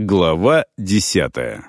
Глава десятая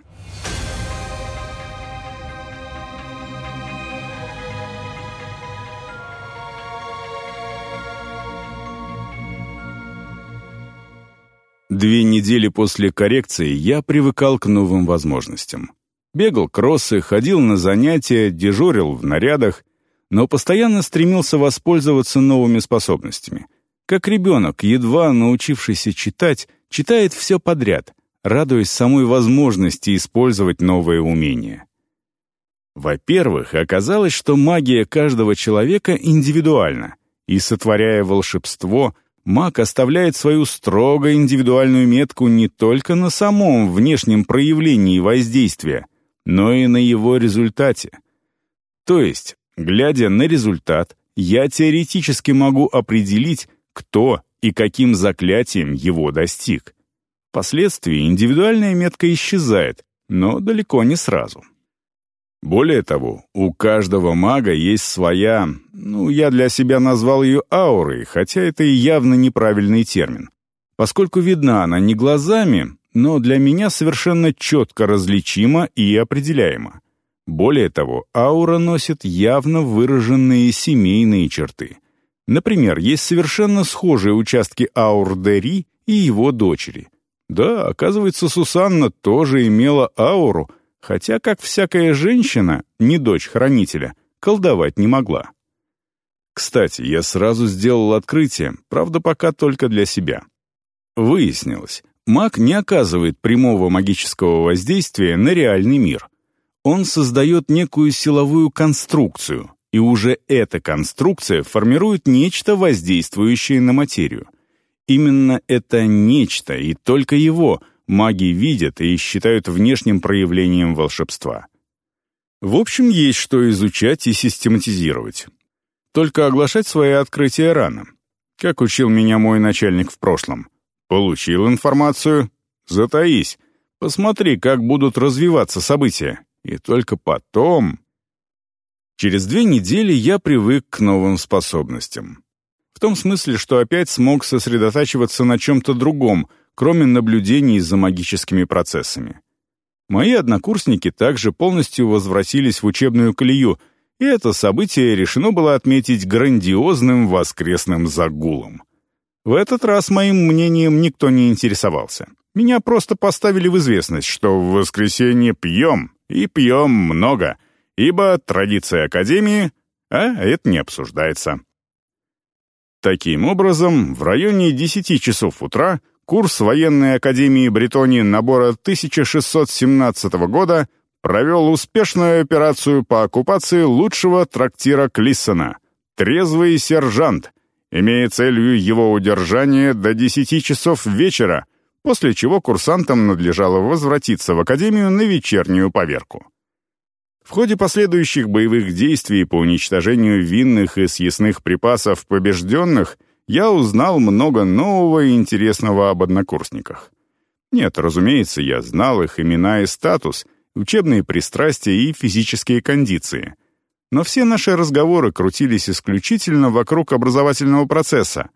Две недели после коррекции я привыкал к новым возможностям. Бегал кроссы, ходил на занятия, дежурил в нарядах, но постоянно стремился воспользоваться новыми способностями. Как ребенок, едва научившийся читать, читает все подряд, радуясь самой возможности использовать новые умения. Во-первых, оказалось, что магия каждого человека индивидуальна, и, сотворяя волшебство — маг оставляет свою строго индивидуальную метку не только на самом внешнем проявлении воздействия, но и на его результате. То есть, глядя на результат, я теоретически могу определить, кто и каким заклятием его достиг. Впоследствии индивидуальная метка исчезает, но далеко не сразу. Более того, у каждого мага есть своя, ну, я для себя назвал ее аурой, хотя это и явно неправильный термин. Поскольку видна она не глазами, но для меня совершенно четко различима и определяема. Более того, аура носит явно выраженные семейные черты. Например, есть совершенно схожие участки аур Дери и его дочери. Да, оказывается, Сусанна тоже имела ауру — хотя, как всякая женщина, не дочь хранителя, колдовать не могла. Кстати, я сразу сделал открытие, правда, пока только для себя. Выяснилось, маг не оказывает прямого магического воздействия на реальный мир. Он создает некую силовую конструкцию, и уже эта конструкция формирует нечто, воздействующее на материю. Именно это нечто, и только его, маги видят и считают внешним проявлением волшебства. В общем, есть что изучать и систематизировать. Только оглашать свои открытия рано. Как учил меня мой начальник в прошлом. Получил информацию? Затаись. Посмотри, как будут развиваться события. И только потом... Через две недели я привык к новым способностям. В том смысле, что опять смог сосредотачиваться на чем-то другом, кроме наблюдений за магическими процессами. Мои однокурсники также полностью возвратились в учебную колею, и это событие решено было отметить грандиозным воскресным загулом. В этот раз моим мнением никто не интересовался. Меня просто поставили в известность, что в воскресенье пьем, и пьем много, ибо традиция Академии, а это не обсуждается. Таким образом, в районе 10 часов утра Курс военной академии Бретонии набора 1617 года провел успешную операцию по оккупации лучшего трактира Клиссона «Трезвый сержант», имея целью его удержание до 10 часов вечера, после чего курсантам надлежало возвратиться в академию на вечернюю поверку. В ходе последующих боевых действий по уничтожению винных и съестных припасов побежденных – я узнал много нового и интересного об однокурсниках. Нет, разумеется, я знал их имена и статус, учебные пристрастия и физические кондиции. Но все наши разговоры крутились исключительно вокруг образовательного процесса.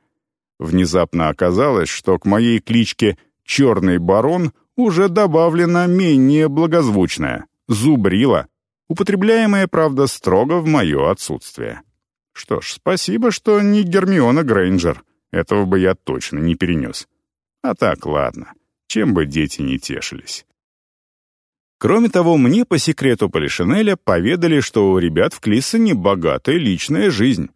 Внезапно оказалось, что к моей кличке «Черный барон» уже добавлено менее благозвучное «Зубрила», употребляемое, правда, строго в мое отсутствие. Что ж, спасибо, что не Гермиона Грейнджер. Этого бы я точно не перенес. А так, ладно. Чем бы дети не тешились. Кроме того, мне по секрету Полишинеля поведали, что у ребят в Клиссоне богатая личная жизнь.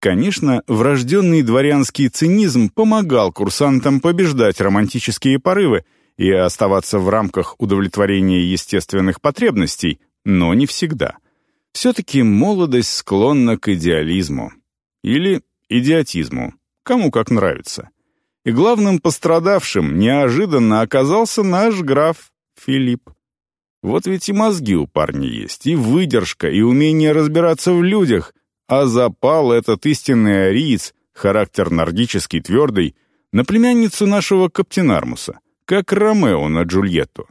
Конечно, врожденный дворянский цинизм помогал курсантам побеждать романтические порывы и оставаться в рамках удовлетворения естественных потребностей, но не всегда — все-таки молодость склонна к идеализму. Или идиотизму, кому как нравится. И главным пострадавшим неожиданно оказался наш граф Филипп. Вот ведь и мозги у парня есть, и выдержка, и умение разбираться в людях, а запал этот истинный ариец, характер нордический твердый, на племянницу нашего Каптенармуса, как Ромео на Джульетту.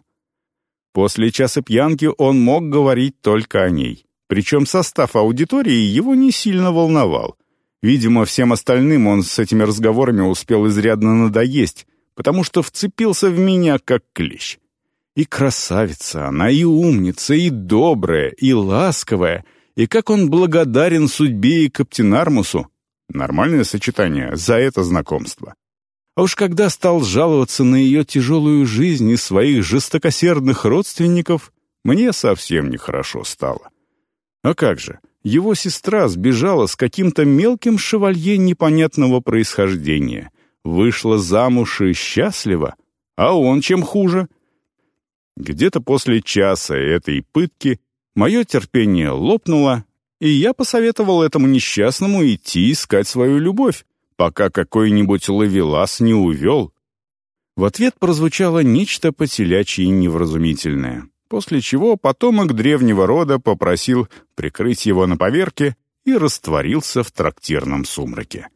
После часа пьянки он мог говорить только о ней. Причем состав аудитории его не сильно волновал. Видимо, всем остальным он с этими разговорами успел изрядно надоесть, потому что вцепился в меня как клещ. И красавица она, и умница, и добрая, и ласковая, и как он благодарен судьбе и Каптенармусу. Нормальное сочетание за это знакомство. А уж когда стал жаловаться на ее тяжелую жизнь и своих жестокосердных родственников, мне совсем нехорошо стало. А как же, его сестра сбежала с каким-то мелким шевалье непонятного происхождения, вышла замуж и счастлива, а он чем хуже? Где-то после часа этой пытки мое терпение лопнуло, и я посоветовал этому несчастному идти искать свою любовь, пока какой-нибудь ловелас не увел. В ответ прозвучало нечто потелячье невразумительное после чего потомок древнего рода попросил прикрыть его на поверке и растворился в трактирном сумраке.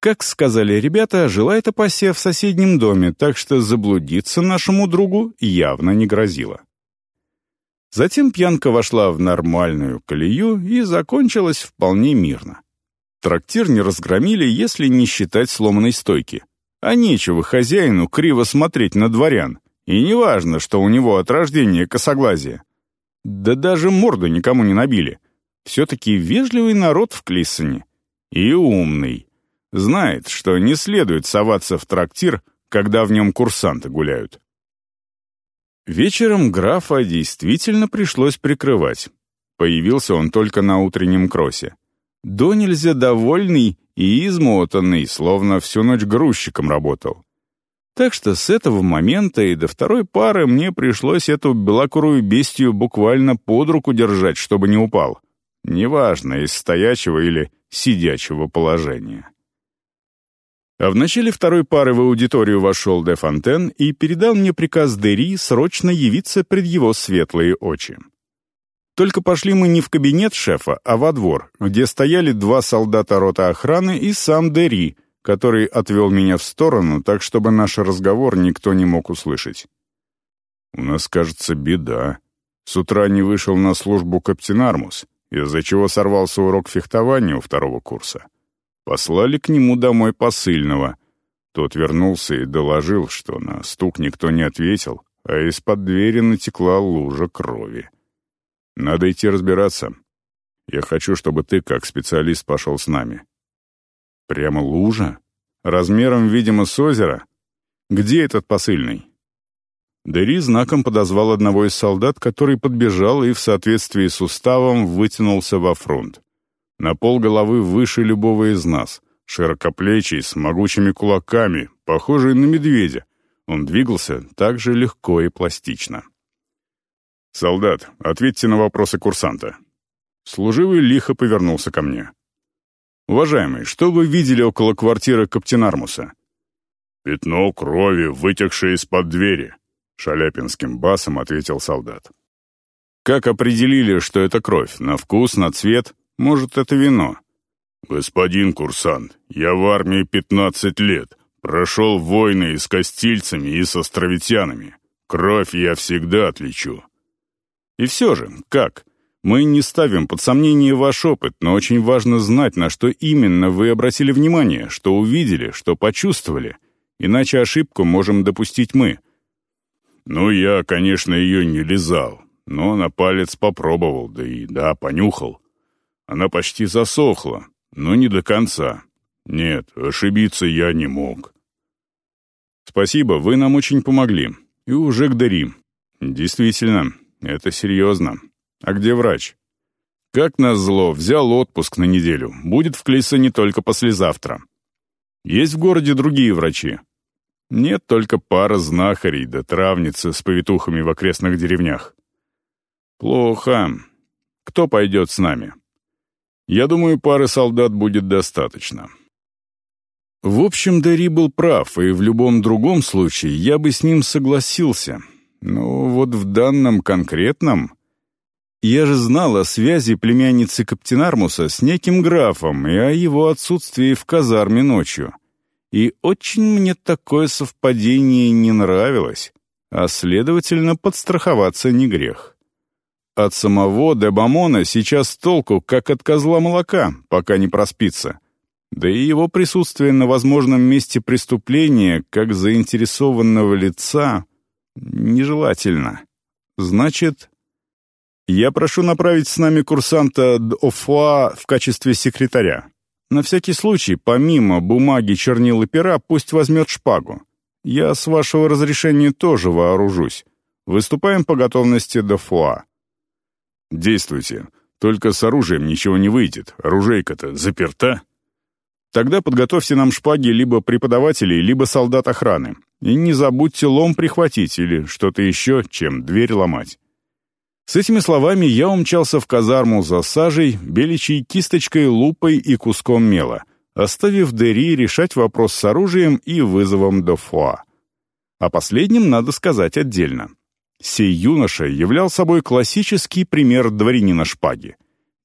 Как сказали ребята, жила эта пассия в соседнем доме, так что заблудиться нашему другу явно не грозило. Затем пьянка вошла в нормальную колею и закончилась вполне мирно. Трактир не разгромили, если не считать сломанной стойки. А нечего хозяину криво смотреть на дворян, и не важно, что у него от рождения косоглазие. Да даже морду никому не набили. Все-таки вежливый народ в Клиссоне. И умный. Знает, что не следует соваться в трактир, когда в нем курсанты гуляют. Вечером графа действительно пришлось прикрывать. Появился он только на утреннем кроссе. До нельзя довольный и измотанный, словно всю ночь грузчиком работал. Так что с этого момента и до второй пары мне пришлось эту белокурую бестию буквально под руку держать, чтобы не упал. Неважно, из стоячего или сидячего положения. А в начале второй пары в аудиторию вошел де Фонтен и передал мне приказ Дери срочно явиться пред его светлые очи. Только пошли мы не в кабинет шефа, а во двор, где стояли два солдата рота охраны и сам Дери — который отвел меня в сторону, так чтобы наш разговор никто не мог услышать. «У нас, кажется, беда. С утра не вышел на службу Каптенармус, из-за чего сорвался урок фехтования у второго курса. Послали к нему домой посыльного. Тот вернулся и доложил, что на стук никто не ответил, а из-под двери натекла лужа крови. Надо идти разбираться. Я хочу, чтобы ты, как специалист, пошел с нами. Прямо лужа? Размером, видимо, с озера? Где этот посыльный? Дери знаком подозвал одного из солдат, который подбежал и в соответствии с уставом вытянулся во фронт. На пол головы выше любого из нас, широкоплечий, с могучими кулаками, похожий на медведя. Он двигался так же легко и пластично. «Солдат, ответьте на вопросы курсанта». Служивый лихо повернулся ко мне. «Уважаемый, что вы видели около квартиры Каптенармуса?» «Пятно крови, вытекшее из-под двери», — шаляпинским басом ответил солдат. «Как определили, что это кровь? На вкус, на цвет? Может, это вино?» «Господин курсант, я в армии пятнадцать лет, прошел войны и с костильцами, и с островитянами. Кровь я всегда отличу». «И все же, как? Мы не ставим под сомнение ваш опыт, но очень важно знать, на что именно вы обратили внимание, что увидели, что почувствовали. Иначе ошибку можем допустить мы. Ну, я, конечно, ее не лизал, но на палец попробовал, да и, да, понюхал. Она почти засохла, но не до конца. Нет, ошибиться я не мог. Спасибо, вы нам очень помогли. И уже к Дари. Действительно, это серьезно. А где врач? Как назло, взял отпуск на неделю. Будет в Клиссоне только послезавтра. Есть в городе другие врачи? Нет, только пара знахарей да травницы с повитухами в окрестных деревнях. Плохо. Кто пойдет с нами? Я думаю, пары солдат будет достаточно. В общем, Дари был прав, и в любом другом случае я бы с ним согласился. Но вот в данном конкретном... Я же знал о связи племянницы Каптенармуса с неким графом и о его отсутствии в казарме ночью. И очень мне такое совпадение не нравилось, а, следовательно, подстраховаться не грех. От самого Дебамона сейчас толку, как от козла молока, пока не проспится. Да и его присутствие на возможном месте преступления, как заинтересованного лица, нежелательно. Значит, я прошу направить с нами курсанта Д'Офуа в качестве секретаря. На всякий случай, помимо бумаги, чернил и пера, пусть возьмет шпагу. Я, с вашего разрешения, тоже вооружусь. Выступаем по готовности Д'Офуа. Действуйте. Только с оружием ничего не выйдет. Оружейка-то заперта. Тогда подготовьте нам шпаги либо преподавателей, либо солдат охраны. И не забудьте лом прихватить или что-то еще, чем дверь ломать. С этими словами я умчался в казарму за сажей, беличьей кисточкой, лупой и куском мела, оставив Дери решать вопрос с оружием и вызовом до Фуа. О последнем надо сказать отдельно. Сей юноша являл собой классический пример дворянина шпаги.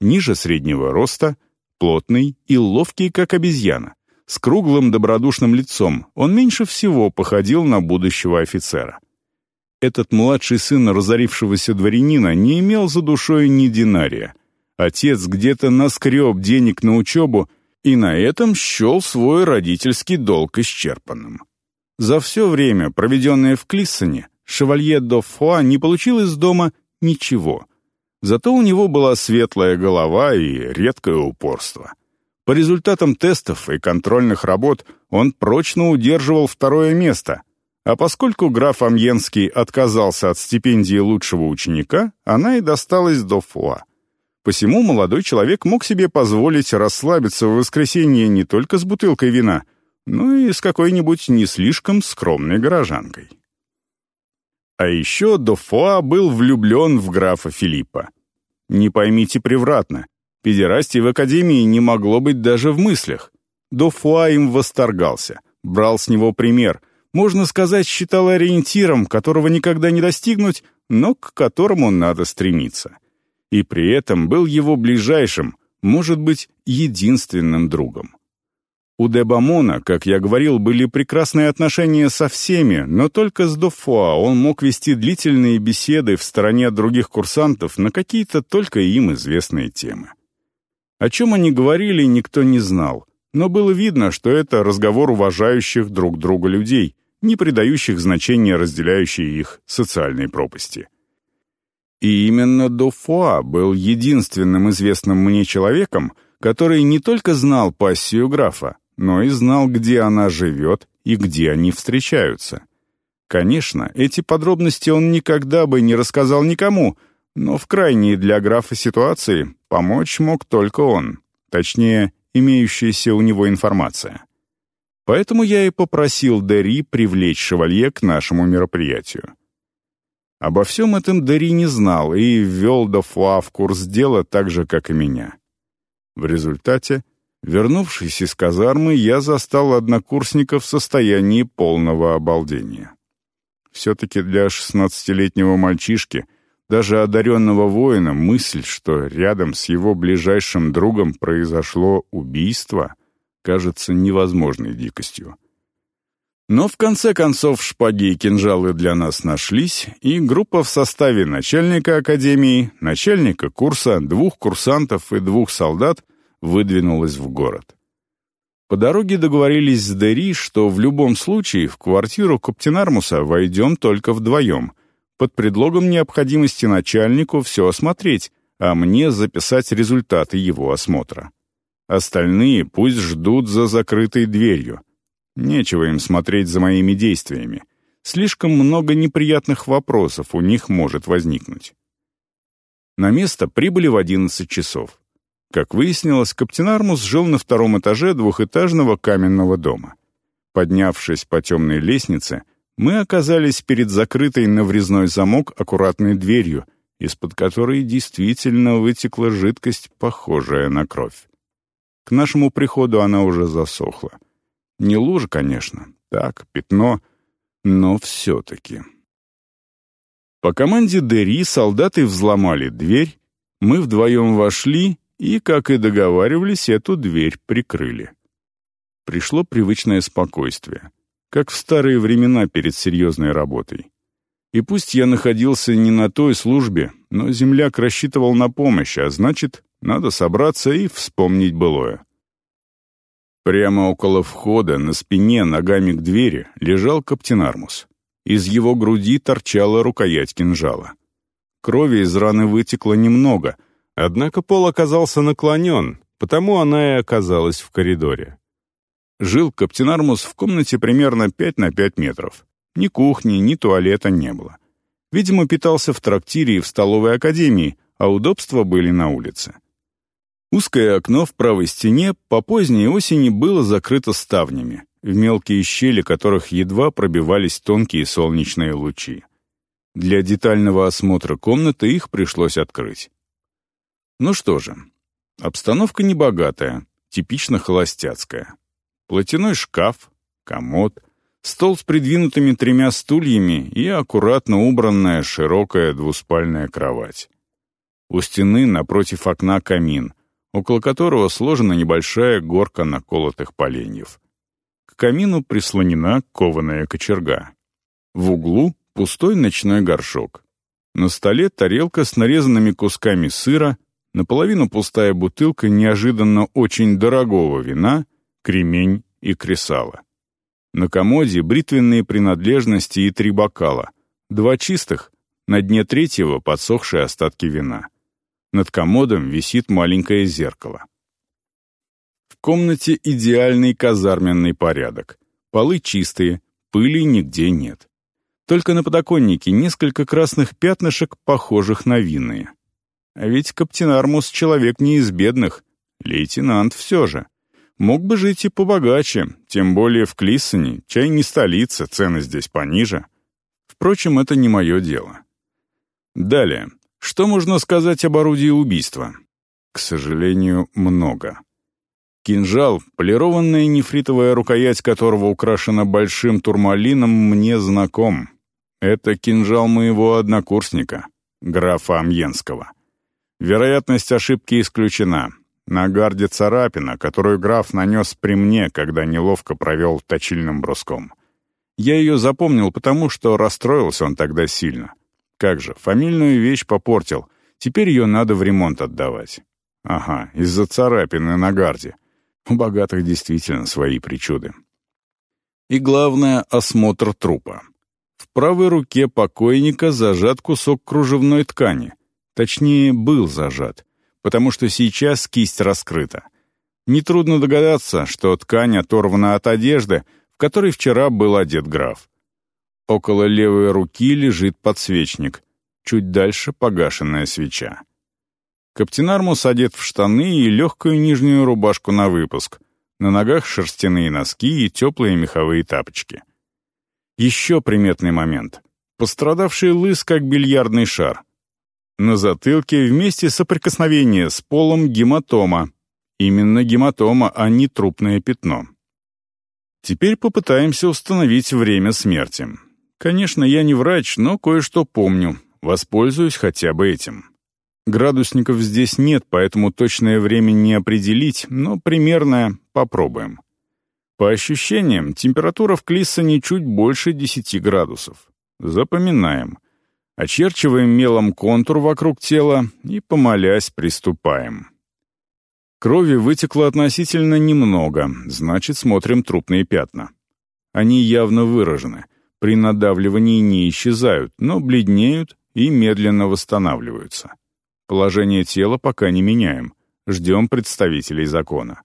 Ниже среднего роста, плотный и ловкий, как обезьяна. С круглым добродушным лицом он меньше всего походил на будущего офицера. Этот младший сын разорившегося дворянина не имел за душой ни динария. Отец где-то наскреб денег на учебу и на этом счел свой родительский долг исчерпанным. За все время, проведенное в Клиссоне, шевалье до Фуа не получил из дома ничего. Зато у него была светлая голова и редкое упорство. По результатам тестов и контрольных работ он прочно удерживал второе место — а поскольку граф Амьенский отказался от стипендии лучшего ученика, она и досталась до Фуа. Посему молодой человек мог себе позволить расслабиться в воскресенье не только с бутылкой вина, но и с какой-нибудь не слишком скромной горожанкой. А еще Дофуа был влюблен в графа Филиппа. Не поймите превратно, педерастии в академии не могло быть даже в мыслях. Дофуа им восторгался, брал с него пример — можно сказать, считал ориентиром, которого никогда не достигнуть, но к которому надо стремиться. И при этом был его ближайшим, может быть, единственным другом. У Дебамона, как я говорил, были прекрасные отношения со всеми, но только с Дофуа он мог вести длительные беседы в стороне других курсантов на какие-то только им известные темы. О чем они говорили, никто не знал, но было видно, что это разговор уважающих друг друга людей, не придающих значения разделяющей их социальной пропасти. И именно Дофуа был единственным известным мне человеком, который не только знал пассию графа, но и знал, где она живет и где они встречаются. Конечно, эти подробности он никогда бы не рассказал никому, но в крайней для графа ситуации помочь мог только он, точнее, имеющаяся у него информация. Поэтому я и попросил Дери привлечь шевалье к нашему мероприятию. Обо всем этом Дери не знал и ввел Дофуа в курс дела так же, как и меня. В результате, вернувшись из казармы, я застал однокурсников в состоянии полного обалдения. Все-таки для шестнадцатилетнего мальчишки, даже одаренного воина, мысль, что рядом с его ближайшим другом произошло убийство — кажется невозможной дикостью. Но в конце концов шпаги и кинжалы для нас нашлись, и группа в составе начальника академии, начальника курса, двух курсантов и двух солдат выдвинулась в город. По дороге договорились с Дери, что в любом случае в квартиру Коптенармуса войдем только вдвоем, под предлогом необходимости начальнику все осмотреть, а мне записать результаты его осмотра. Остальные пусть ждут за закрытой дверью. Нечего им смотреть за моими действиями. Слишком много неприятных вопросов у них может возникнуть. На место прибыли в 11 часов. Как выяснилось, Каптенармус жил на втором этаже двухэтажного каменного дома. Поднявшись по темной лестнице, мы оказались перед закрытой на врезной замок аккуратной дверью, из-под которой действительно вытекла жидкость, похожая на кровь. К нашему приходу она уже засохла. Не лужа, конечно, так, пятно, но все-таки. По команде Дери солдаты взломали дверь, мы вдвоем вошли и, как и договаривались, эту дверь прикрыли. Пришло привычное спокойствие, как в старые времена перед серьезной работой. И пусть я находился не на той службе, но земляк рассчитывал на помощь, а значит, надо собраться и вспомнить былое. Прямо около входа, на спине, ногами к двери, лежал Каптенармус. Из его груди торчала рукоять кинжала. Крови из раны вытекло немного, однако пол оказался наклонен, потому она и оказалась в коридоре. Жил Каптенармус в комнате примерно 5 на 5 метров. Ни кухни, ни туалета не было. Видимо, питался в трактире и в столовой академии, а удобства были на улице. Узкое окно в правой стене по поздней осени было закрыто ставнями, в мелкие щели которых едва пробивались тонкие солнечные лучи. Для детального осмотра комнаты их пришлось открыть. Ну что же, обстановка небогатая, типично холостяцкая. Платяной шкаф, комод, стол с придвинутыми тремя стульями и аккуратно убранная широкая двуспальная кровать. У стены напротив окна камин, около которого сложена небольшая горка наколотых поленьев. К камину прислонена кованая кочерга. В углу пустой ночной горшок. На столе тарелка с нарезанными кусками сыра, наполовину пустая бутылка неожиданно очень дорогого вина кремень и кресало. На комоде бритвенные принадлежности и три бокала, два чистых, на дне третьего подсохшие остатки вина. Над комодом висит маленькое зеркало. В комнате идеальный казарменный порядок. Полы чистые, пыли нигде нет. Только на подоконнике несколько красных пятнышек, похожих на винные. А ведь Каптенармус человек не из бедных, лейтенант все же. Мог бы жить и побогаче, тем более в Клиссоне, чай не столица, цены здесь пониже. Впрочем, это не мое дело. Далее. Что можно сказать об орудии убийства? К сожалению, много. Кинжал, полированная нефритовая рукоять которого украшена большим турмалином, мне знаком. Это кинжал моего однокурсника, графа Амьенского. Вероятность ошибки исключена. На гарде царапина, которую граф нанес при мне, когда неловко провел точильным бруском. Я ее запомнил потому, что расстроился он тогда сильно. Как же, фамильную вещь попортил. Теперь ее надо в ремонт отдавать. Ага, из-за царапины на гарде. У богатых действительно свои причуды. И главное — осмотр трупа. В правой руке покойника зажат кусок кружевной ткани. Точнее, был зажат — потому что сейчас кисть раскрыта. Нетрудно догадаться, что ткань оторвана от одежды, в которой вчера был одет граф. Около левой руки лежит подсвечник, чуть дальше погашенная свеча. Каптенармус одет в штаны и легкую нижнюю рубашку на выпуск, на ногах шерстяные носки и теплые меховые тапочки. Еще приметный момент. Пострадавший лыс, как бильярдный шар — на затылке вместе соприкосновения с полом гематома. Именно гематома, а не трупное пятно. Теперь попытаемся установить время смерти. Конечно, я не врач, но кое-что помню. Воспользуюсь хотя бы этим. Градусников здесь нет, поэтому точное время не определить, но примерное попробуем. По ощущениям, температура в Клиссоне чуть больше 10 градусов. Запоминаем. Очерчиваем мелом контур вокруг тела и, помолясь, приступаем. Крови вытекло относительно немного, значит, смотрим трупные пятна. Они явно выражены, при надавливании не исчезают, но бледнеют и медленно восстанавливаются. Положение тела пока не меняем, ждем представителей закона.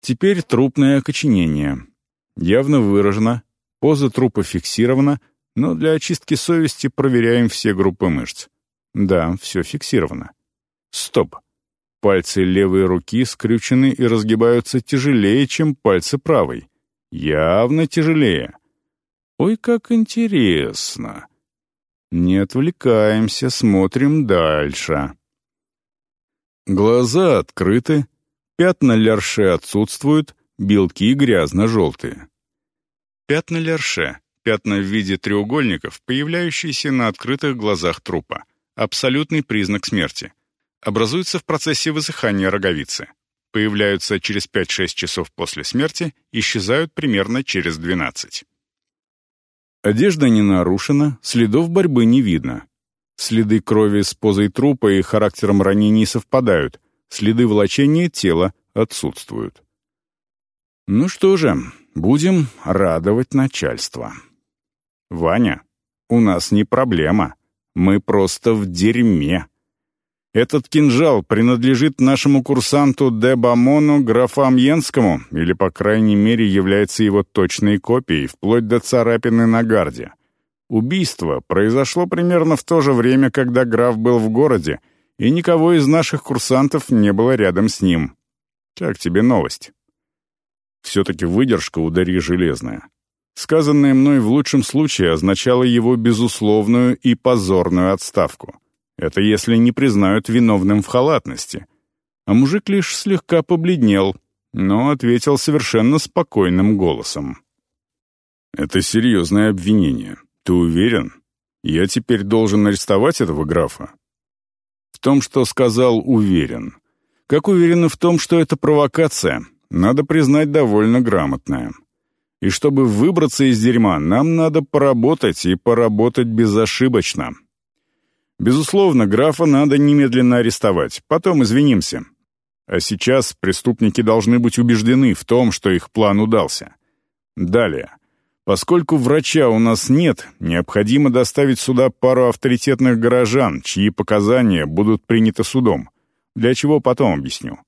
Теперь трупное окоченение. Явно выражено, поза трупа фиксирована — но для очистки совести проверяем все группы мышц. Да, все фиксировано. Стоп. Пальцы левой руки скрючены и разгибаются тяжелее, чем пальцы правой. Явно тяжелее. Ой, как интересно. Не отвлекаемся, смотрим дальше. Глаза открыты, пятна лярше отсутствуют, белки грязно-желтые. Пятна лярше Пятна в виде треугольников, появляющиеся на открытых глазах трупа. Абсолютный признак смерти. Образуются в процессе высыхания роговицы. Появляются через 5-6 часов после смерти, исчезают примерно через 12. Одежда не нарушена, следов борьбы не видно. Следы крови с позой трупа и характером ранений совпадают, следы волочения тела отсутствуют. Ну что же, будем радовать начальство. Ваня, у нас не проблема. Мы просто в дерьме. Этот кинжал принадлежит нашему курсанту Де Бамону графа Амьенскому, или, по крайней мере, является его точной копией, вплоть до царапины на гарде. Убийство произошло примерно в то же время, когда граф был в городе, и никого из наших курсантов не было рядом с ним. Как тебе новость? Все-таки выдержка у Дарьи железная. Сказанное мной в лучшем случае означало его безусловную и позорную отставку. Это если не признают виновным в халатности. А мужик лишь слегка побледнел, но ответил совершенно спокойным голосом. «Это серьезное обвинение. Ты уверен? Я теперь должен арестовать этого графа?» В том, что сказал «уверен». Как уверен в том, что это провокация, надо признать довольно грамотная. И чтобы выбраться из дерьма, нам надо поработать и поработать безошибочно. Безусловно, графа надо немедленно арестовать, потом извинимся. А сейчас преступники должны быть убеждены в том, что их план удался. Далее. Поскольку врача у нас нет, необходимо доставить сюда пару авторитетных горожан, чьи показания будут приняты судом. Для чего потом объясню.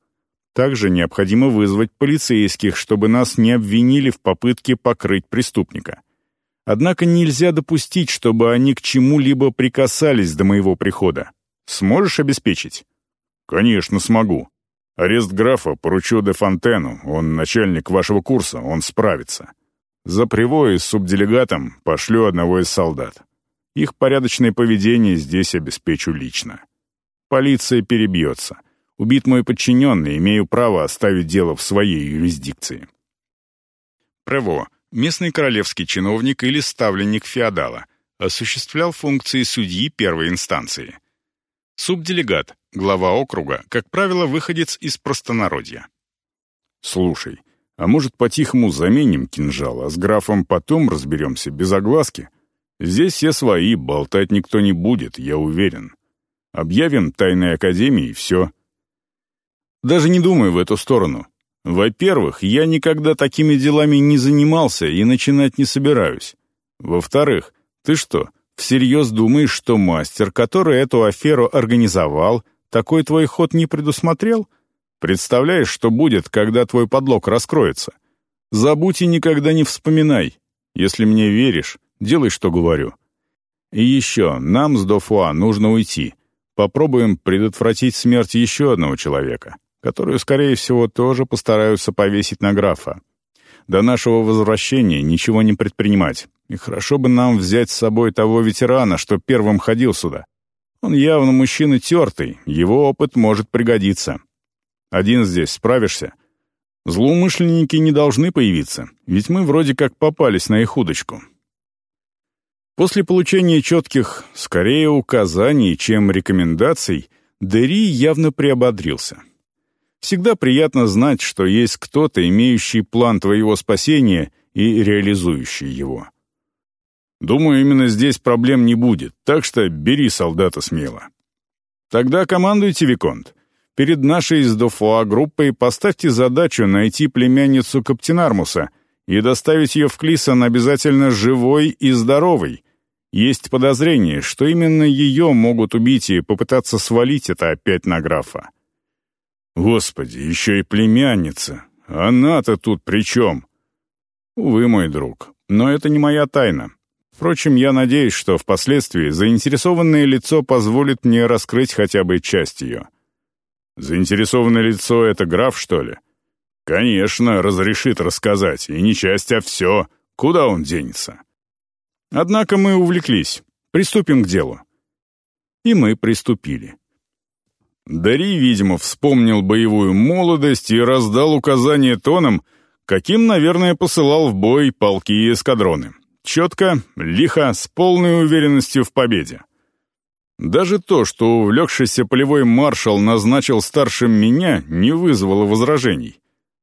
Также необходимо вызвать полицейских, чтобы нас не обвинили в попытке покрыть преступника. Однако нельзя допустить, чтобы они к чему-либо прикасались до моего прихода. Сможешь обеспечить? Конечно, смогу. Арест графа поручу де Фонтену, он начальник вашего курса, он справится. За привой с субделегатом пошлю одного из солдат. Их порядочное поведение здесь обеспечу лично. Полиция перебьется. Убит мой подчиненный, имею право оставить дело в своей юрисдикции. Прево местный королевский чиновник или ставленник феодала, осуществлял функции судьи первой инстанции. Субделегат, глава округа, как правило, выходец из простонародья. «Слушай, а может, по-тихому заменим кинжал, а с графом потом разберемся, без огласки? Здесь все свои, болтать никто не будет, я уверен. Объявим тайной академии и все». «Даже не думай в эту сторону. Во-первых, я никогда такими делами не занимался и начинать не собираюсь. Во-вторых, ты что, всерьез думаешь, что мастер, который эту аферу организовал, такой твой ход не предусмотрел? Представляешь, что будет, когда твой подлог раскроется? Забудь и никогда не вспоминай. Если мне веришь, делай, что говорю. И еще, нам с Дофуа нужно уйти. Попробуем предотвратить смерть еще одного человека которую, скорее всего, тоже постараются повесить на графа. До нашего возвращения ничего не предпринимать. И хорошо бы нам взять с собой того ветерана, что первым ходил сюда. Он явно мужчина тертый, его опыт может пригодиться. Один здесь справишься? Злоумышленники не должны появиться, ведь мы вроде как попались на их удочку. После получения четких, скорее указаний, чем рекомендаций, Дери явно приободрился. Всегда приятно знать, что есть кто-то, имеющий план твоего спасения и реализующий его. Думаю, именно здесь проблем не будет, так что бери солдата смело. Тогда командуйте, Виконт. Перед нашей из Дофуа группой поставьте задачу найти племянницу Каптинармуса и доставить ее в Клисон обязательно живой и здоровой. Есть подозрение, что именно ее могут убить и попытаться свалить это опять на графа. Господи, еще и племянница. Она-то тут при чем? Увы, мой друг, но это не моя тайна. Впрочем, я надеюсь, что впоследствии заинтересованное лицо позволит мне раскрыть хотя бы часть ее. Заинтересованное лицо — это граф, что ли? Конечно, разрешит рассказать, и не часть, а все. Куда он денется? Однако мы увлеклись. Приступим к делу. И мы приступили. Дарий, видимо, вспомнил боевую молодость и раздал указание тоном, каким, наверное, посылал в бой полки и эскадроны. Четко, лихо, с полной уверенностью в победе. Даже то, что увлекшийся полевой маршал назначил старшим меня, не вызвало возражений.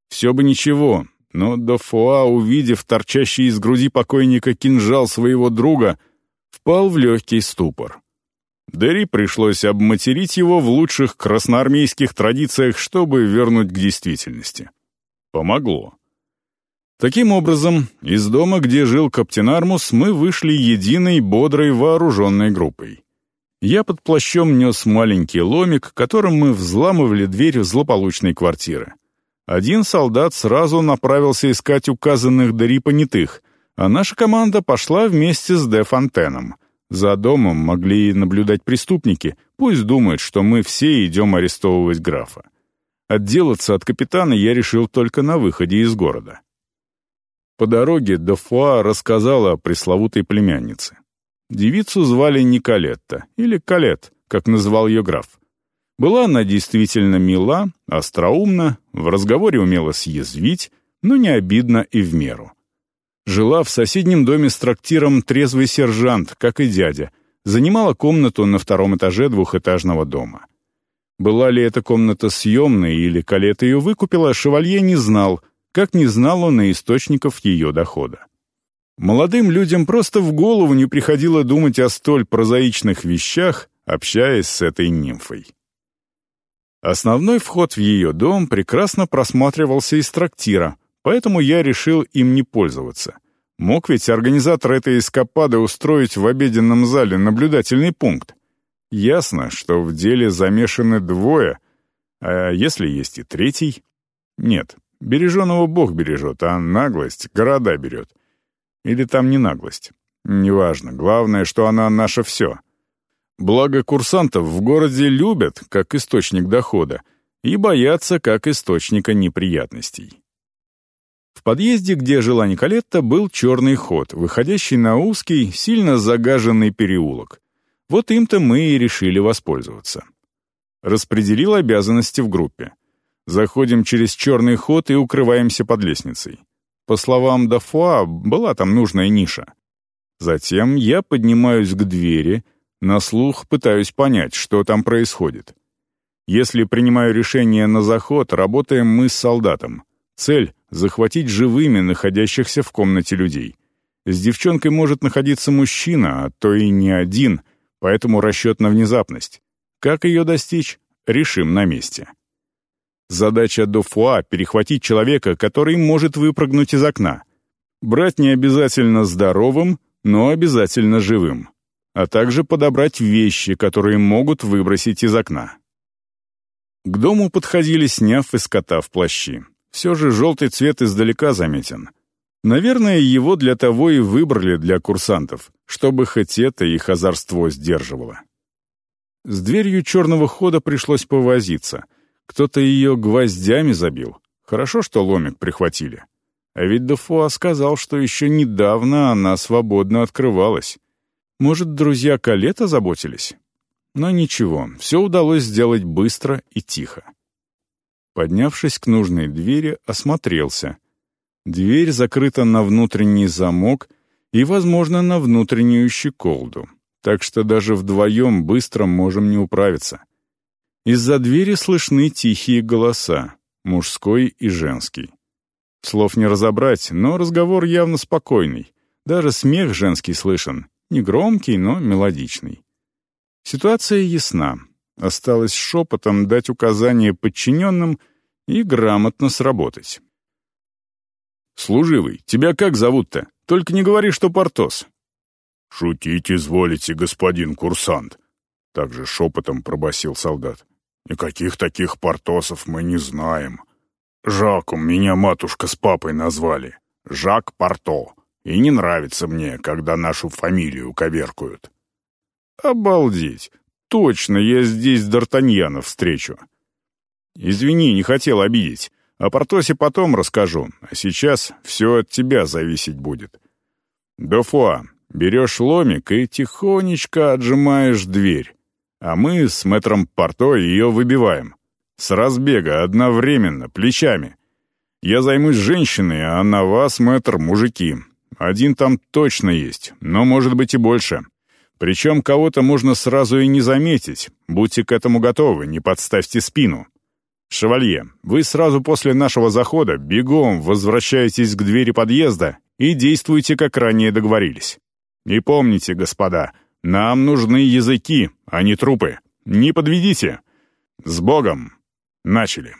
Все бы ничего, но Дофуа, увидев торчащий из груди покойника кинжал своего друга, впал в легкий ступор. Дерри пришлось обматерить его в лучших красноармейских традициях, чтобы вернуть к действительности. Помогло. Таким образом, из дома, где жил каптен Армус, мы вышли единой, бодрой, вооруженной группой. Я под плащом нес маленький ломик, которым мы взламывали дверь в злополучной квартиры. Один солдат сразу направился искать указанных Дари понятых, а наша команда пошла вместе с Де Фонтеном. За домом могли наблюдать преступники, пусть думают, что мы все идем арестовывать графа. Отделаться от капитана я решил только на выходе из города. По дороге Дофуа рассказала о пресловутой племяннице. Девицу звали Николетта, или Калет, как называл ее граф. Была она действительно мила, остроумна, в разговоре умела съязвить, но не обидно и в меру. Жила в соседнем доме с трактиром трезвый сержант, как и дядя, занимала комнату на втором этаже двухэтажного дома. Была ли эта комната съемной или Калета ее выкупила, шевалье не знал, как не знал он и источников ее дохода. Молодым людям просто в голову не приходило думать о столь прозаичных вещах, общаясь с этой нимфой. Основной вход в ее дом прекрасно просматривался из трактира, поэтому я решил им не пользоваться. Мог ведь организатор этой эскапады устроить в обеденном зале наблюдательный пункт. Ясно, что в деле замешаны двое, а если есть и третий? Нет, береженого Бог бережет, а наглость города берет. Или там не наглость. Неважно, главное, что она наше все — Благо курсантов в городе любят как источник дохода и боятся как источника неприятностей. В подъезде, где жила Николетта, был черный ход, выходящий на узкий, сильно загаженный переулок. Вот им-то мы и решили воспользоваться. Распределил обязанности в группе. Заходим через черный ход и укрываемся под лестницей. По словам Дафуа, была там нужная ниша. Затем я поднимаюсь к двери, на слух пытаюсь понять, что там происходит. Если принимаю решение на заход, работаем мы с солдатом. Цель — захватить живыми находящихся в комнате людей. С девчонкой может находиться мужчина, а то и не один, поэтому расчет на внезапность. Как ее достичь, решим на месте. Задача Дофуа — перехватить человека, который может выпрыгнуть из окна. Брать не обязательно здоровым, но обязательно живым а также подобрать вещи, которые могут выбросить из окна. К дому подходили, сняв из кота в плащи. Все же желтый цвет издалека заметен. Наверное, его для того и выбрали для курсантов, чтобы хоть это их озорство сдерживало. С дверью черного хода пришлось повозиться. Кто-то ее гвоздями забил. Хорошо, что ломик прихватили. А ведь Дефуа сказал, что еще недавно она свободно открывалась. Может, друзья Калета заботились? Но ничего, все удалось сделать быстро и тихо. Поднявшись к нужной двери, осмотрелся. Дверь закрыта на внутренний замок и, возможно, на внутреннюю щеколду, так что даже вдвоем быстро можем не управиться. Из-за двери слышны тихие голоса, мужской и женский. Слов не разобрать, но разговор явно спокойный. Даже смех женский слышен, Негромкий, но мелодичный. Ситуация ясна. Осталось шепотом дать указания подчиненным и грамотно сработать. «Служивый, тебя как зовут-то? Только не говори, что Портос». «Шутить изволите, господин курсант», — также шепотом пробасил солдат. «Никаких таких Портосов мы не знаем. Жаком меня матушка с папой назвали. Жак Порто. И не нравится мне, когда нашу фамилию коверкуют». «Обалдеть! Точно, я здесь Д'Артаньяна встречу». «Извини, не хотел обидеть. О Портосе потом расскажу, а сейчас все от тебя зависеть будет. Дофуа, берешь ломик и тихонечко отжимаешь дверь, а мы с мэтром Порто ее выбиваем. С разбега, одновременно, плечами. Я займусь женщиной, а на вас, мэтр, мужики. Один там точно есть, но может быть и больше. Причем кого-то можно сразу и не заметить. Будьте к этому готовы, не подставьте спину. «Шевалье, вы сразу после нашего захода бегом возвращаетесь к двери подъезда и действуйте, как ранее договорились. И помните, господа, нам нужны языки, а не трупы. Не подведите. С Богом. Начали».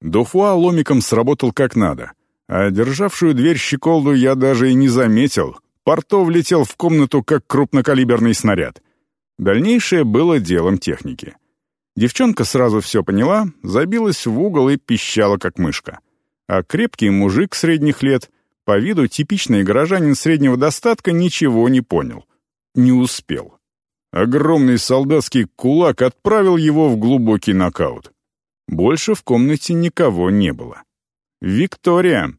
Дуфуа ломиком сработал как надо. А державшую дверь щеколду я даже и не заметил. Порто влетел в комнату, как крупнокалиберный снаряд. Дальнейшее было делом техники. Девчонка сразу все поняла, забилась в угол и пищала, как мышка. А крепкий мужик средних лет, по виду типичный горожанин среднего достатка, ничего не понял. Не успел. Огромный солдатский кулак отправил его в глубокий нокаут. Больше в комнате никого не было. «Виктория!»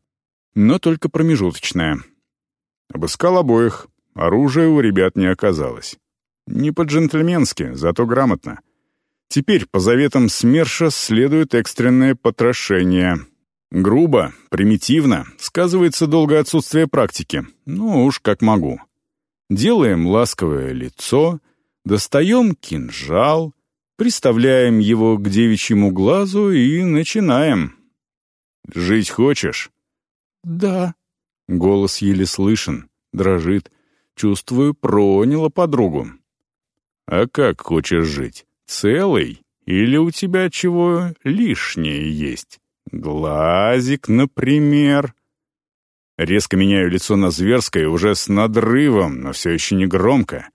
Но только промежуточная. Обыскал обоих. Оружия у ребят не оказалось. Не по-джентльменски, зато грамотно. Теперь по заветам СМЕРШа следует экстренное потрошение. Грубо, примитивно, сказывается долгое отсутствие практики. Ну уж как могу. Делаем ласковое лицо, достаем кинжал, приставляем его к девичьему глазу и начинаем. «Жить хочешь?» «Да». Голос еле слышен, дрожит. Чувствую, проняло подругу. «А как хочешь жить? Целый? Или у тебя чего лишнее есть? Глазик, например?» Резко меняю лицо на зверское, уже с надрывом, но все еще не громко.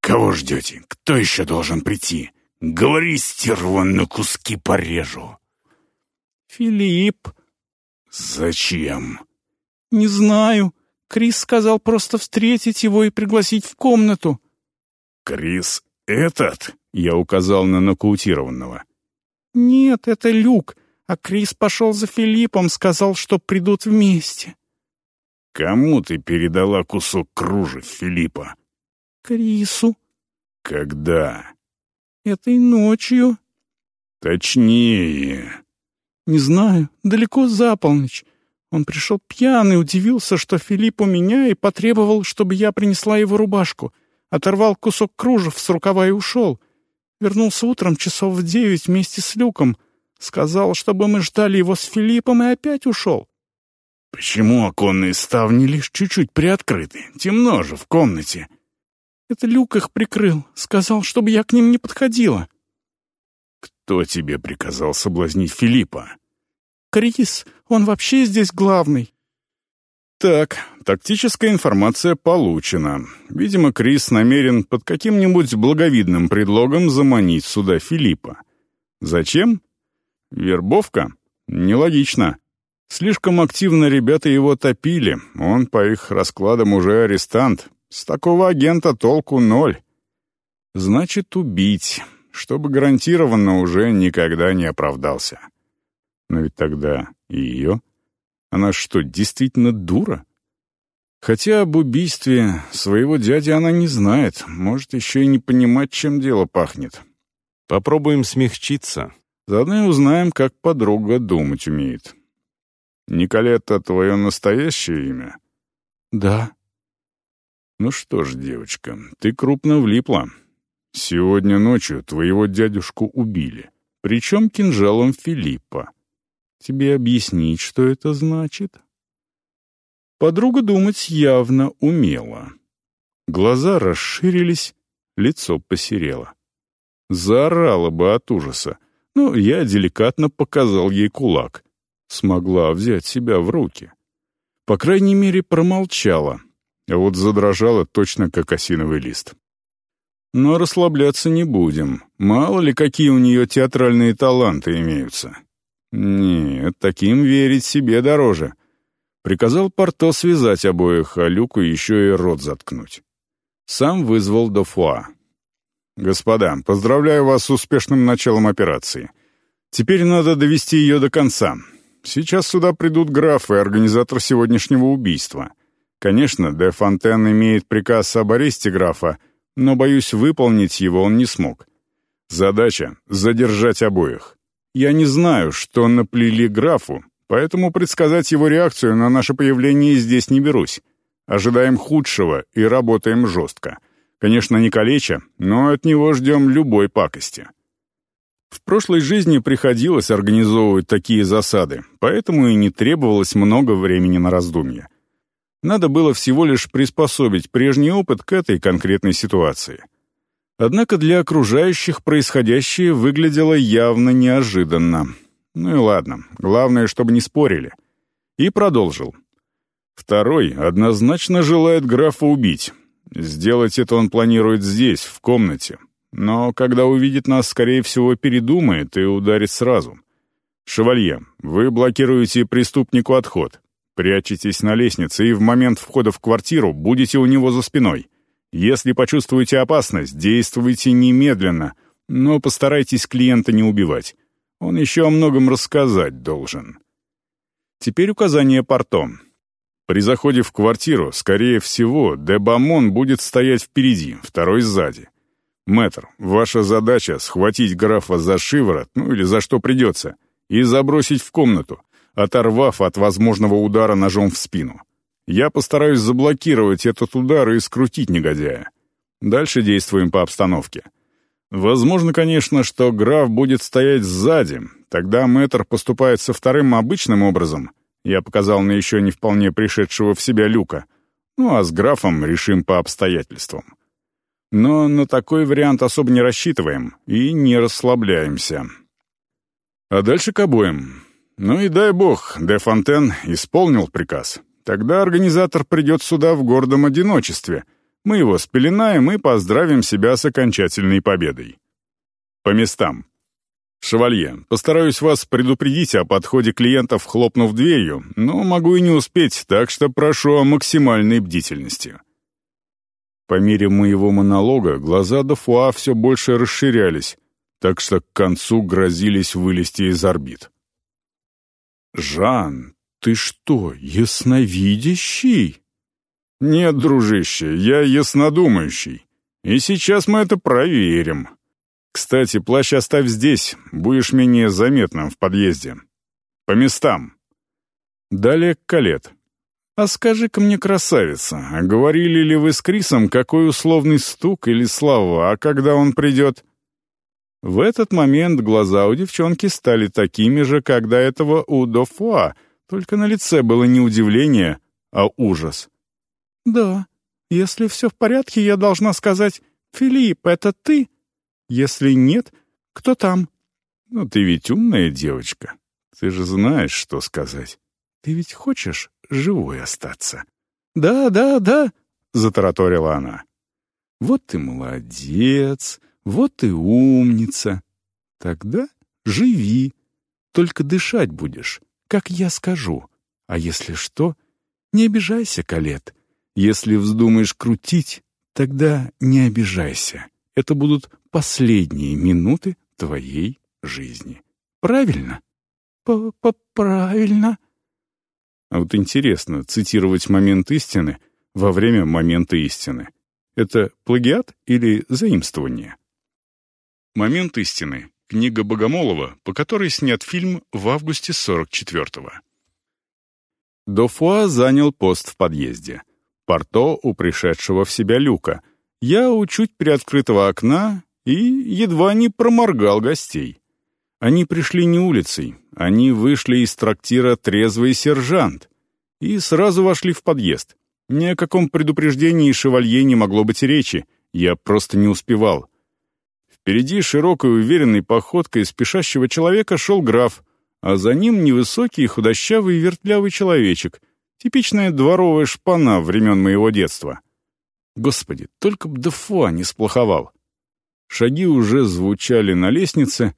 «Кого ждете? Кто еще должен прийти? Говори, стерва, на куски порежу!» «Филипп!» «Зачем?» «Не знаю. Крис сказал просто встретить его и пригласить в комнату». «Крис этот?» — я указал на нокаутированного. «Нет, это Люк, а Крис пошел за Филиппом, сказал, что придут вместе». «Кому ты передала кусок кружев Филиппа?» «Крису». «Когда?» «Этой ночью». «Точнее». «Не знаю, далеко за полночь. Он пришел пьяный, удивился, что Филипп у меня, и потребовал, чтобы я принесла его рубашку. Оторвал кусок кружев с рукава и ушел. Вернулся утром часов в девять вместе с Люком. Сказал, чтобы мы ждали его с Филиппом, и опять ушел. «Почему оконные ставни лишь чуть-чуть приоткрыты? Темно же в комнате». «Это Люк их прикрыл. Сказал, чтобы я к ним не подходила». «Кто тебе приказал соблазнить Филиппа?» «Крис, он вообще здесь главный». Так, тактическая информация получена. Видимо, Крис намерен под каким-нибудь благовидным предлогом заманить сюда Филиппа. Зачем? Вербовка? Нелогично. Слишком активно ребята его топили, он по их раскладам уже арестант. С такого агента толку ноль. Значит, убить, чтобы гарантированно уже никогда не оправдался. Но ведь тогда и ее... Она что, действительно дура? Хотя об убийстве своего дяди она не знает, может еще и не понимать, чем дело пахнет. Попробуем смягчиться. Заодно и узнаем, как подруга думать умеет. Николетта твое настоящее имя? Да. Ну что ж, девочка, ты крупно влипла. Сегодня ночью твоего дядюшку убили, причем кинжалом Филиппа. Тебе объяснить, что это значит? Подруга думать явно умела. Глаза расширились, лицо посерело. Заорала бы от ужаса, но я деликатно показал ей кулак. Смогла взять себя в руки. По крайней мере, промолчала, а вот задрожала точно как осиновый лист. Но расслабляться не будем. Мало ли, какие у нее театральные таланты имеются. Нет, таким верить себе дороже. Приказал Порто связать обоих, а Люку еще и рот заткнуть. Сам вызвал Дофуа. «Господа, поздравляю вас с успешным началом операции. Теперь надо довести ее до конца. Сейчас сюда придут графы, организатор сегодняшнего убийства. Конечно, де Фонтен имеет приказ об аресте графа, но, боюсь, выполнить его он не смог. Задача — задержать обоих. Я не знаю, что наплели графу, поэтому предсказать его реакцию на наше появление здесь не берусь. Ожидаем худшего и работаем жестко. Конечно, не калеча, но от него ждем любой пакости. В прошлой жизни приходилось организовывать такие засады, поэтому и не требовалось много времени на раздумья. Надо было всего лишь приспособить прежний опыт к этой конкретной ситуации. Однако для окружающих происходящее выглядело явно неожиданно. Ну и ладно, главное, чтобы не спорили. И продолжил. Второй однозначно желает графа убить. Сделать это он планирует здесь, в комнате. Но когда увидит нас, скорее всего, передумает и ударит сразу. «Шевалье, вы блокируете преступнику отход. Прячетесь на лестнице и в момент входа в квартиру будете у него за спиной. Если почувствуете опасность, действуйте немедленно, но постарайтесь клиента не убивать. Он еще о многом рассказать должен». Теперь указание Порто. При заходе в квартиру, скорее всего, Дебамон будет стоять впереди, второй сзади. Мэтр, ваша задача — схватить графа за шиворот, ну или за что придется, и забросить в комнату, оторвав от возможного удара ножом в спину. Я постараюсь заблокировать этот удар и скрутить негодяя. Дальше действуем по обстановке. Возможно, конечно, что граф будет стоять сзади, тогда мэтр поступает со вторым обычным образом. Я показал на еще не вполне пришедшего в себя люка. Ну а с графом решим по обстоятельствам. Но на такой вариант особо не рассчитываем и не расслабляемся. А дальше к обоим. Ну и дай бог, де Фонтен исполнил приказ. Тогда организатор придет сюда в гордом одиночестве. Мы его спеленаем и поздравим себя с окончательной победой. По местам. «Шевалье, постараюсь вас предупредить о подходе клиентов, хлопнув дверью, но могу и не успеть, так что прошу о максимальной бдительности». По мере моего монолога глаза Дафуа все больше расширялись, так что к концу грозились вылезти из орбит. «Жан, ты что, ясновидящий?» «Нет, дружище, я яснодумающий. И сейчас мы это проверим. Кстати, плащ оставь здесь, будешь менее заметным в подъезде. По местам». Далее Калет. «А скажи-ка мне, красавица, а говорили ли вы с Крисом, какой условный стук или слова, когда он придет?» В этот момент глаза у девчонки стали такими же, как до этого у Дофуа, только на лице было не удивление, а ужас. «Да, если все в порядке, я должна сказать, «Филипп, это ты?» Если нет, кто там?» «Ну, ты ведь умная девочка. Ты же знаешь, что сказать. Ты ведь хочешь живой остаться?» «Да, да, да», — затараторила она. «Вот ты молодец, вот ты умница. Тогда живи, только дышать будешь, как я скажу. А если что, не обижайся, Калет. Если вздумаешь крутить, тогда не обижайся. Это будут последние минуты твоей жизни. Правильно? П -п Правильно. А вот интересно, цитировать момент истины во время момента истины. Это плагиат или заимствование? Момент истины. Книга Богомолова, по которой снят фильм в августе 44-го. Дофуа занял пост в подъезде. Порто у пришедшего в себя люка. Я у чуть приоткрытого окна и едва не проморгал гостей. Они пришли не улицей, они вышли из трактира «Трезвый сержант» и сразу вошли в подъезд. Ни о каком предупреждении шевалье не могло быть речи, я просто не успевал. Впереди широкой уверенной походкой спешащего человека шел граф, а за ним невысокий худощавый вертлявый человечек, типичная дворовая шпана времен моего детства. Господи, только б Дефуа не сплоховал. Шаги уже звучали на лестнице,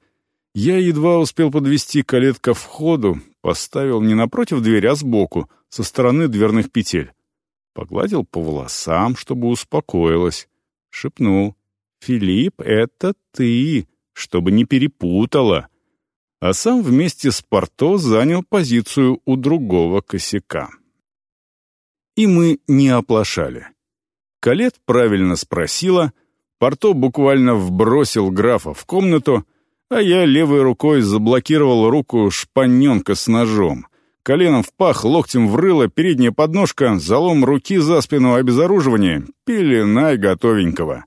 я едва успел подвести калет ко входу, поставил не напротив двери, а сбоку, со стороны дверных петель. Погладил по волосам, чтобы успокоилась. Шепнул. «Филипп, это ты, чтобы не перепутала». А сам вместе с Порто занял позицию у другого косяка. И мы не оплошали. Калет правильно спросила, Порто буквально вбросил графа в комнату, а я левой рукой заблокировал руку шпаненка с ножом. Коленом в пах, локтем в рыло, передняя подножка, залом руки за спину обезоруживание, пеленай готовенького.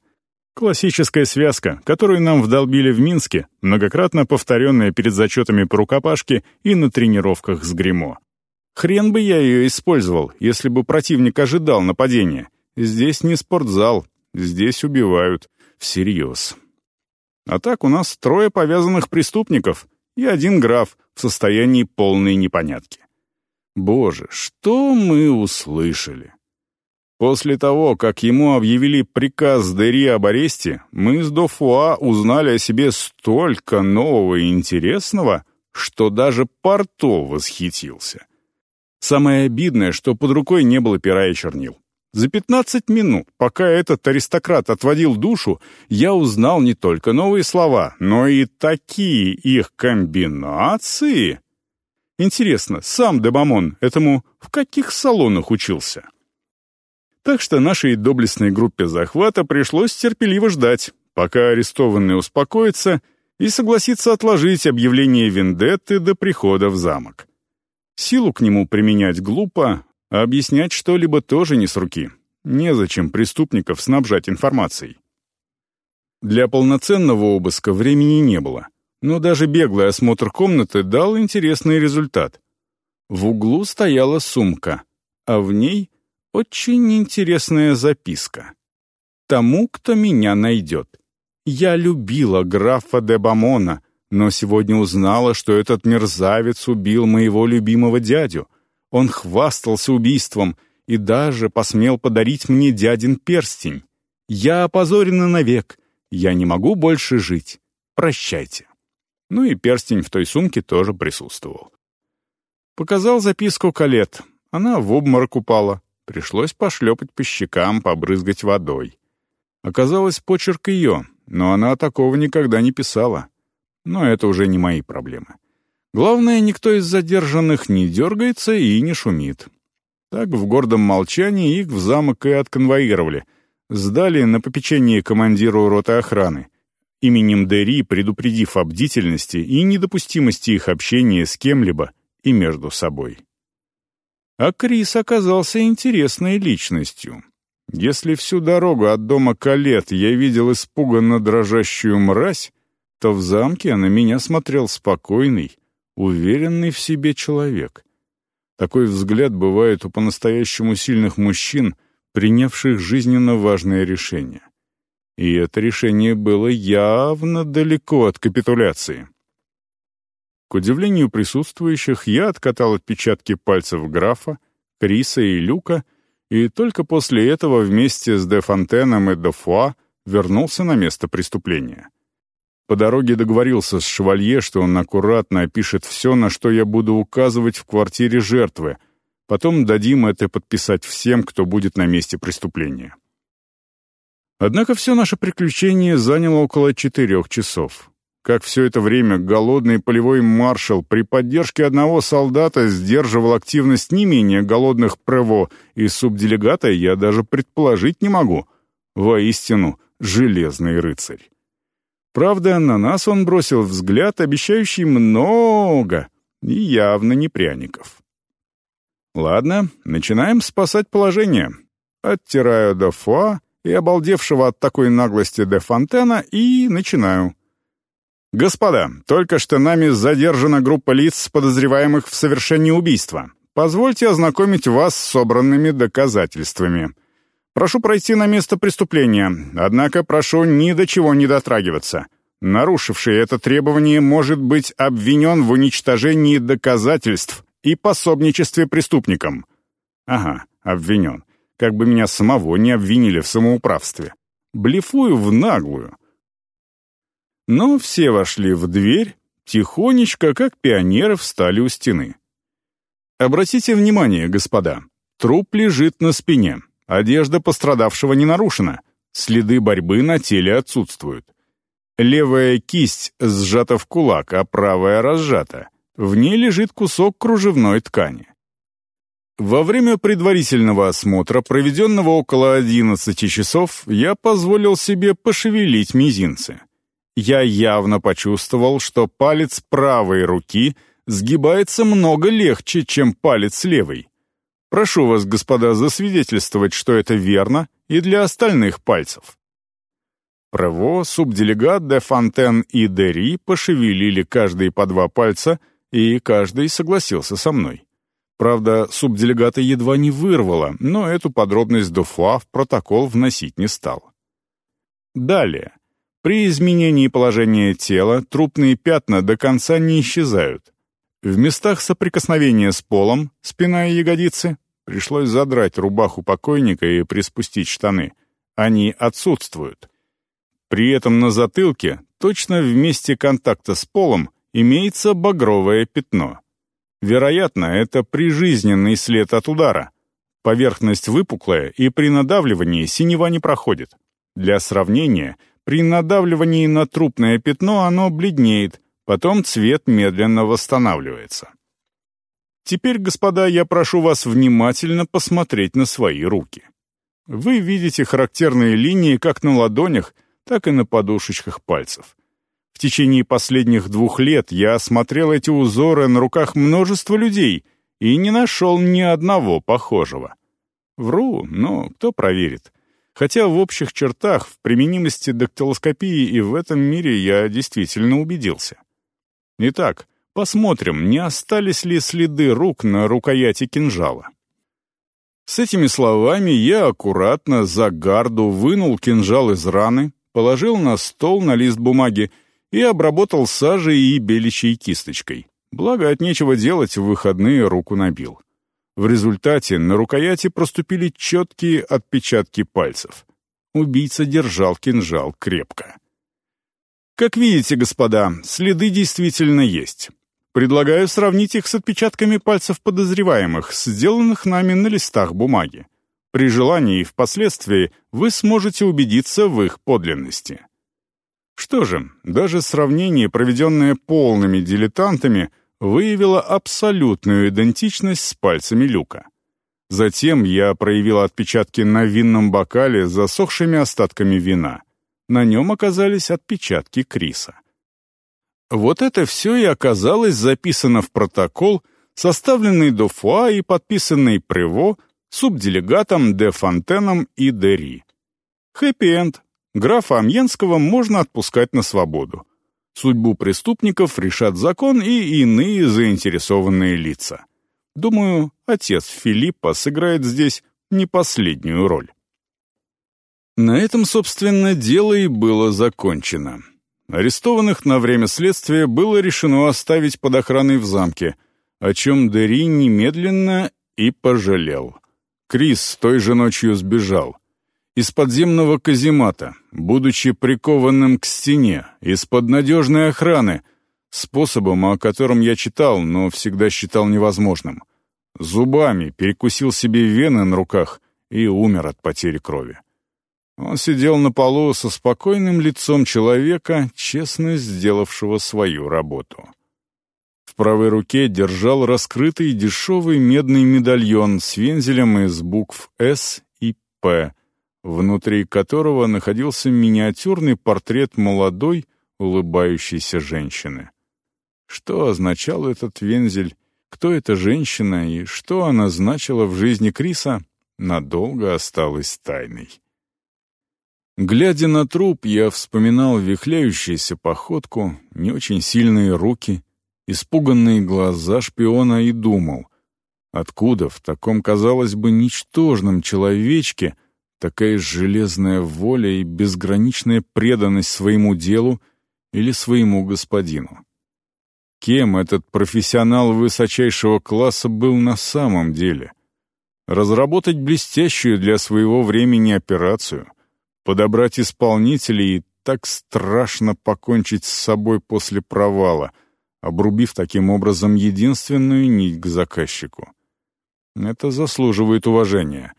Классическая связка, которую нам вдолбили в Минске, многократно повторенная перед зачетами по рукопашке и на тренировках с гримо. Хрен бы я ее использовал, если бы противник ожидал нападения. Здесь не спортзал, здесь убивают. Всерьез. А так у нас трое повязанных преступников и один граф в состоянии полной непонятки. Боже, что мы услышали? После того, как ему объявили приказ Дери об аресте, мы с Дофуа узнали о себе столько нового и интересного, что даже Порто восхитился. Самое обидное, что под рукой не было пера и чернил. За 15 минут, пока этот аристократ отводил душу, я узнал не только новые слова, но и такие их комбинации. Интересно, сам Дебамон этому в каких салонах учился? Так что нашей доблестной группе захвата пришлось терпеливо ждать, пока арестованный успокоится и согласится отложить объявление вендетты до прихода в замок. Силу к нему применять глупо, а объяснять что-либо тоже не с руки. Незачем преступников снабжать информацией. Для полноценного обыска времени не было, но даже беглый осмотр комнаты дал интересный результат. В углу стояла сумка, а в ней очень интересная записка. «Тому, кто меня найдет. Я любила графа де Бамона, но сегодня узнала, что этот мерзавец убил моего любимого дядю. Он хвастался убийством и даже посмел подарить мне дядин перстень. Я опозорена навек. Я не могу больше жить. Прощайте». Ну и перстень в той сумке тоже присутствовал. Показал записку Калет. Она в обморок упала. Пришлось пошлепать по щекам, побрызгать водой. Оказалось, почерк ее, но она такого никогда не писала. Но это уже не мои проблемы. Главное, никто из задержанных не дергается и не шумит. Так в гордом молчании их в замок и отконвоировали. Сдали на попечение командиру роты охраны, именем Дери предупредив о бдительности и недопустимости их общения с кем-либо и между собой. А Крис оказался интересной личностью. Если всю дорогу от дома Калет я видел испуганно дрожащую мразь, то в замке на меня смотрел спокойный, уверенный в себе человек. Такой взгляд бывает у по-настоящему сильных мужчин, принявших жизненно важное решение. И это решение было явно далеко от капитуляции. К удивлению присутствующих, я откатал отпечатки пальцев графа, Криса и Люка, и только после этого вместе с де Фонтеном и де Фуа вернулся на место преступления. По дороге договорился с шевалье, что он аккуратно опишет все, на что я буду указывать в квартире жертвы, потом дадим это подписать всем, кто будет на месте преступления. Однако все наше приключение заняло около четырех часов как все это время голодный полевой маршал при поддержке одного солдата сдерживал активность не менее голодных ПРВО и субделегата, я даже предположить не могу. Воистину, железный рыцарь. Правда, на нас он бросил взгляд, обещающий много, и явно не пряников. Ладно, начинаем спасать положение. Оттираю до фуа и обалдевшего от такой наглости де Фонтена и начинаю. «Господа, только что нами задержана группа лиц, подозреваемых в совершении убийства. Позвольте ознакомить вас с собранными доказательствами. Прошу пройти на место преступления, однако прошу ни до чего не дотрагиваться. Нарушивший это требование может быть обвинен в уничтожении доказательств и пособничестве преступникам». «Ага, обвинен. Как бы меня самого не обвинили в самоуправстве. Блефую в наглую». Но все вошли в дверь, тихонечко, как пионеры, встали у стены. Обратите внимание, господа, труп лежит на спине, одежда пострадавшего не нарушена, следы борьбы на теле отсутствуют. Левая кисть сжата в кулак, а правая разжата. В ней лежит кусок кружевной ткани. Во время предварительного осмотра, проведенного около 11 часов, я позволил себе пошевелить мизинцы я явно почувствовал, что палец правой руки сгибается много легче, чем палец левой. Прошу вас, господа, засвидетельствовать, что это верно, и для остальных пальцев. Прево, субделегат де Фонтен и Дери пошевелили каждый по два пальца, и каждый согласился со мной. Правда, субделегата едва не вырвало, но эту подробность Дуфуа в протокол вносить не стал. Далее. При изменении положения тела трупные пятна до конца не исчезают. В местах соприкосновения с полом, спина и ягодицы, пришлось задрать рубаху покойника и приспустить штаны. Они отсутствуют. При этом на затылке, точно в месте контакта с полом, имеется багровое пятно. Вероятно, это прижизненный след от удара. Поверхность выпуклая, и при надавливании синева не проходит. Для сравнения, при надавливании на трупное пятно оно бледнеет, потом цвет медленно восстанавливается. Теперь, господа, я прошу вас внимательно посмотреть на свои руки. Вы видите характерные линии как на ладонях, так и на подушечках пальцев. В течение последних двух лет я осмотрел эти узоры на руках множества людей и не нашел ни одного похожего. Вру, но кто проверит? Хотя в общих чертах, в применимости дактилоскопии и в этом мире я действительно убедился. Итак, посмотрим, не остались ли следы рук на рукояти кинжала. С этими словами я аккуратно за гарду вынул кинжал из раны, положил на стол на лист бумаги и обработал сажей и беличьей кисточкой. Благо, от нечего делать в выходные руку набил. В результате на рукояти проступили четкие отпечатки пальцев. Убийца держал кинжал крепко. Как видите, господа, следы действительно есть. Предлагаю сравнить их с отпечатками пальцев подозреваемых, сделанных нами на листах бумаги. При желании и впоследствии вы сможете убедиться в их подлинности. Что же, даже сравнение, проведенное полными дилетантами, выявило абсолютную идентичность с пальцами люка. Затем я проявил отпечатки на винном бокале с засохшими остатками вина. На нем оказались отпечатки Криса. Вот это все и оказалось записано в протокол, составленный до Фуа и подписанный Прево, субделегатом Де Фонтеном и Дери. Хэппи-энд, Графа Амьенского можно отпускать на свободу. Судьбу преступников решат закон и иные заинтересованные лица. Думаю, отец Филиппа сыграет здесь не последнюю роль. На этом, собственно, дело и было закончено. Арестованных на время следствия было решено оставить под охраной в замке, о чем Дери немедленно и пожалел. Крис той же ночью сбежал из подземного каземата, будучи прикованным к стене, из-под надежной охраны, способом, о котором я читал, но всегда считал невозможным. Зубами перекусил себе вены на руках и умер от потери крови. Он сидел на полу со спокойным лицом человека, честно сделавшего свою работу. В правой руке держал раскрытый дешевый медный медальон с вензелем из букв «С» и «П», внутри которого находился миниатюрный портрет молодой, улыбающейся женщины. Что означал этот вензель, кто эта женщина и что она значила в жизни Криса, надолго осталось тайной. Глядя на труп, я вспоминал вихляющуюся походку, не очень сильные руки, испуганные глаза шпиона и думал, откуда в таком, казалось бы, ничтожном человечке — такая железная воля и безграничная преданность своему делу или своему господину. Кем этот профессионал высочайшего класса был на самом деле? Разработать блестящую для своего времени операцию, подобрать исполнителей и так страшно покончить с собой после провала, обрубив таким образом единственную нить к заказчику. Это заслуживает уважения.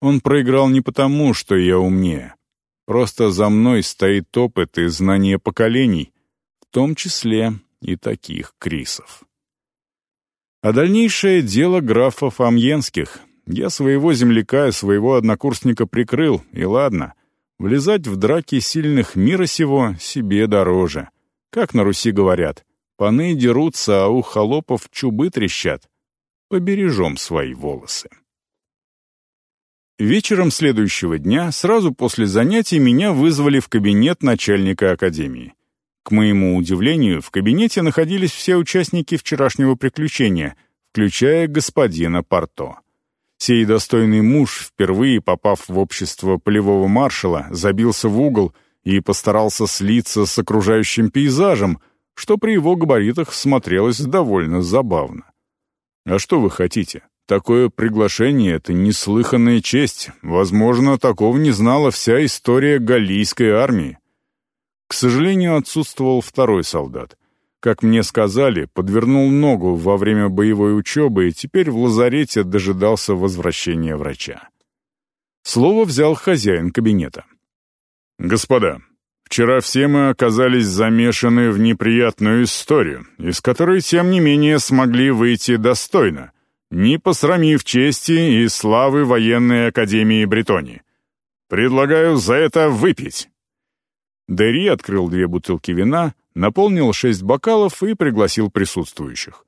Он проиграл не потому, что я умнее. Просто за мной стоит опыт и знание поколений, в том числе и таких Крисов. А дальнейшее дело графов Амьенских. Я своего земляка и своего однокурсника прикрыл, и ладно. Влезать в драки сильных мира сего себе дороже. Как на Руси говорят, паны дерутся, а у холопов чубы трещат. Побережем свои волосы. Вечером следующего дня, сразу после занятий, меня вызвали в кабинет начальника академии. К моему удивлению, в кабинете находились все участники вчерашнего приключения, включая господина Порто. Сей достойный муж, впервые попав в общество полевого маршала, забился в угол и постарался слиться с окружающим пейзажем, что при его габаритах смотрелось довольно забавно. А что вы хотите? Такое приглашение — это неслыханная честь. Возможно, такого не знала вся история галлийской армии. К сожалению, отсутствовал второй солдат. Как мне сказали, подвернул ногу во время боевой учебы и теперь в лазарете дожидался возвращения врача. Слово взял хозяин кабинета. «Господа, вчера все мы оказались замешаны в неприятную историю, из которой, тем не менее, смогли выйти достойно, не посрамив чести и славы военной академии Бретонии. Предлагаю за это выпить». Дерри открыл две бутылки вина, наполнил шесть бокалов и пригласил присутствующих.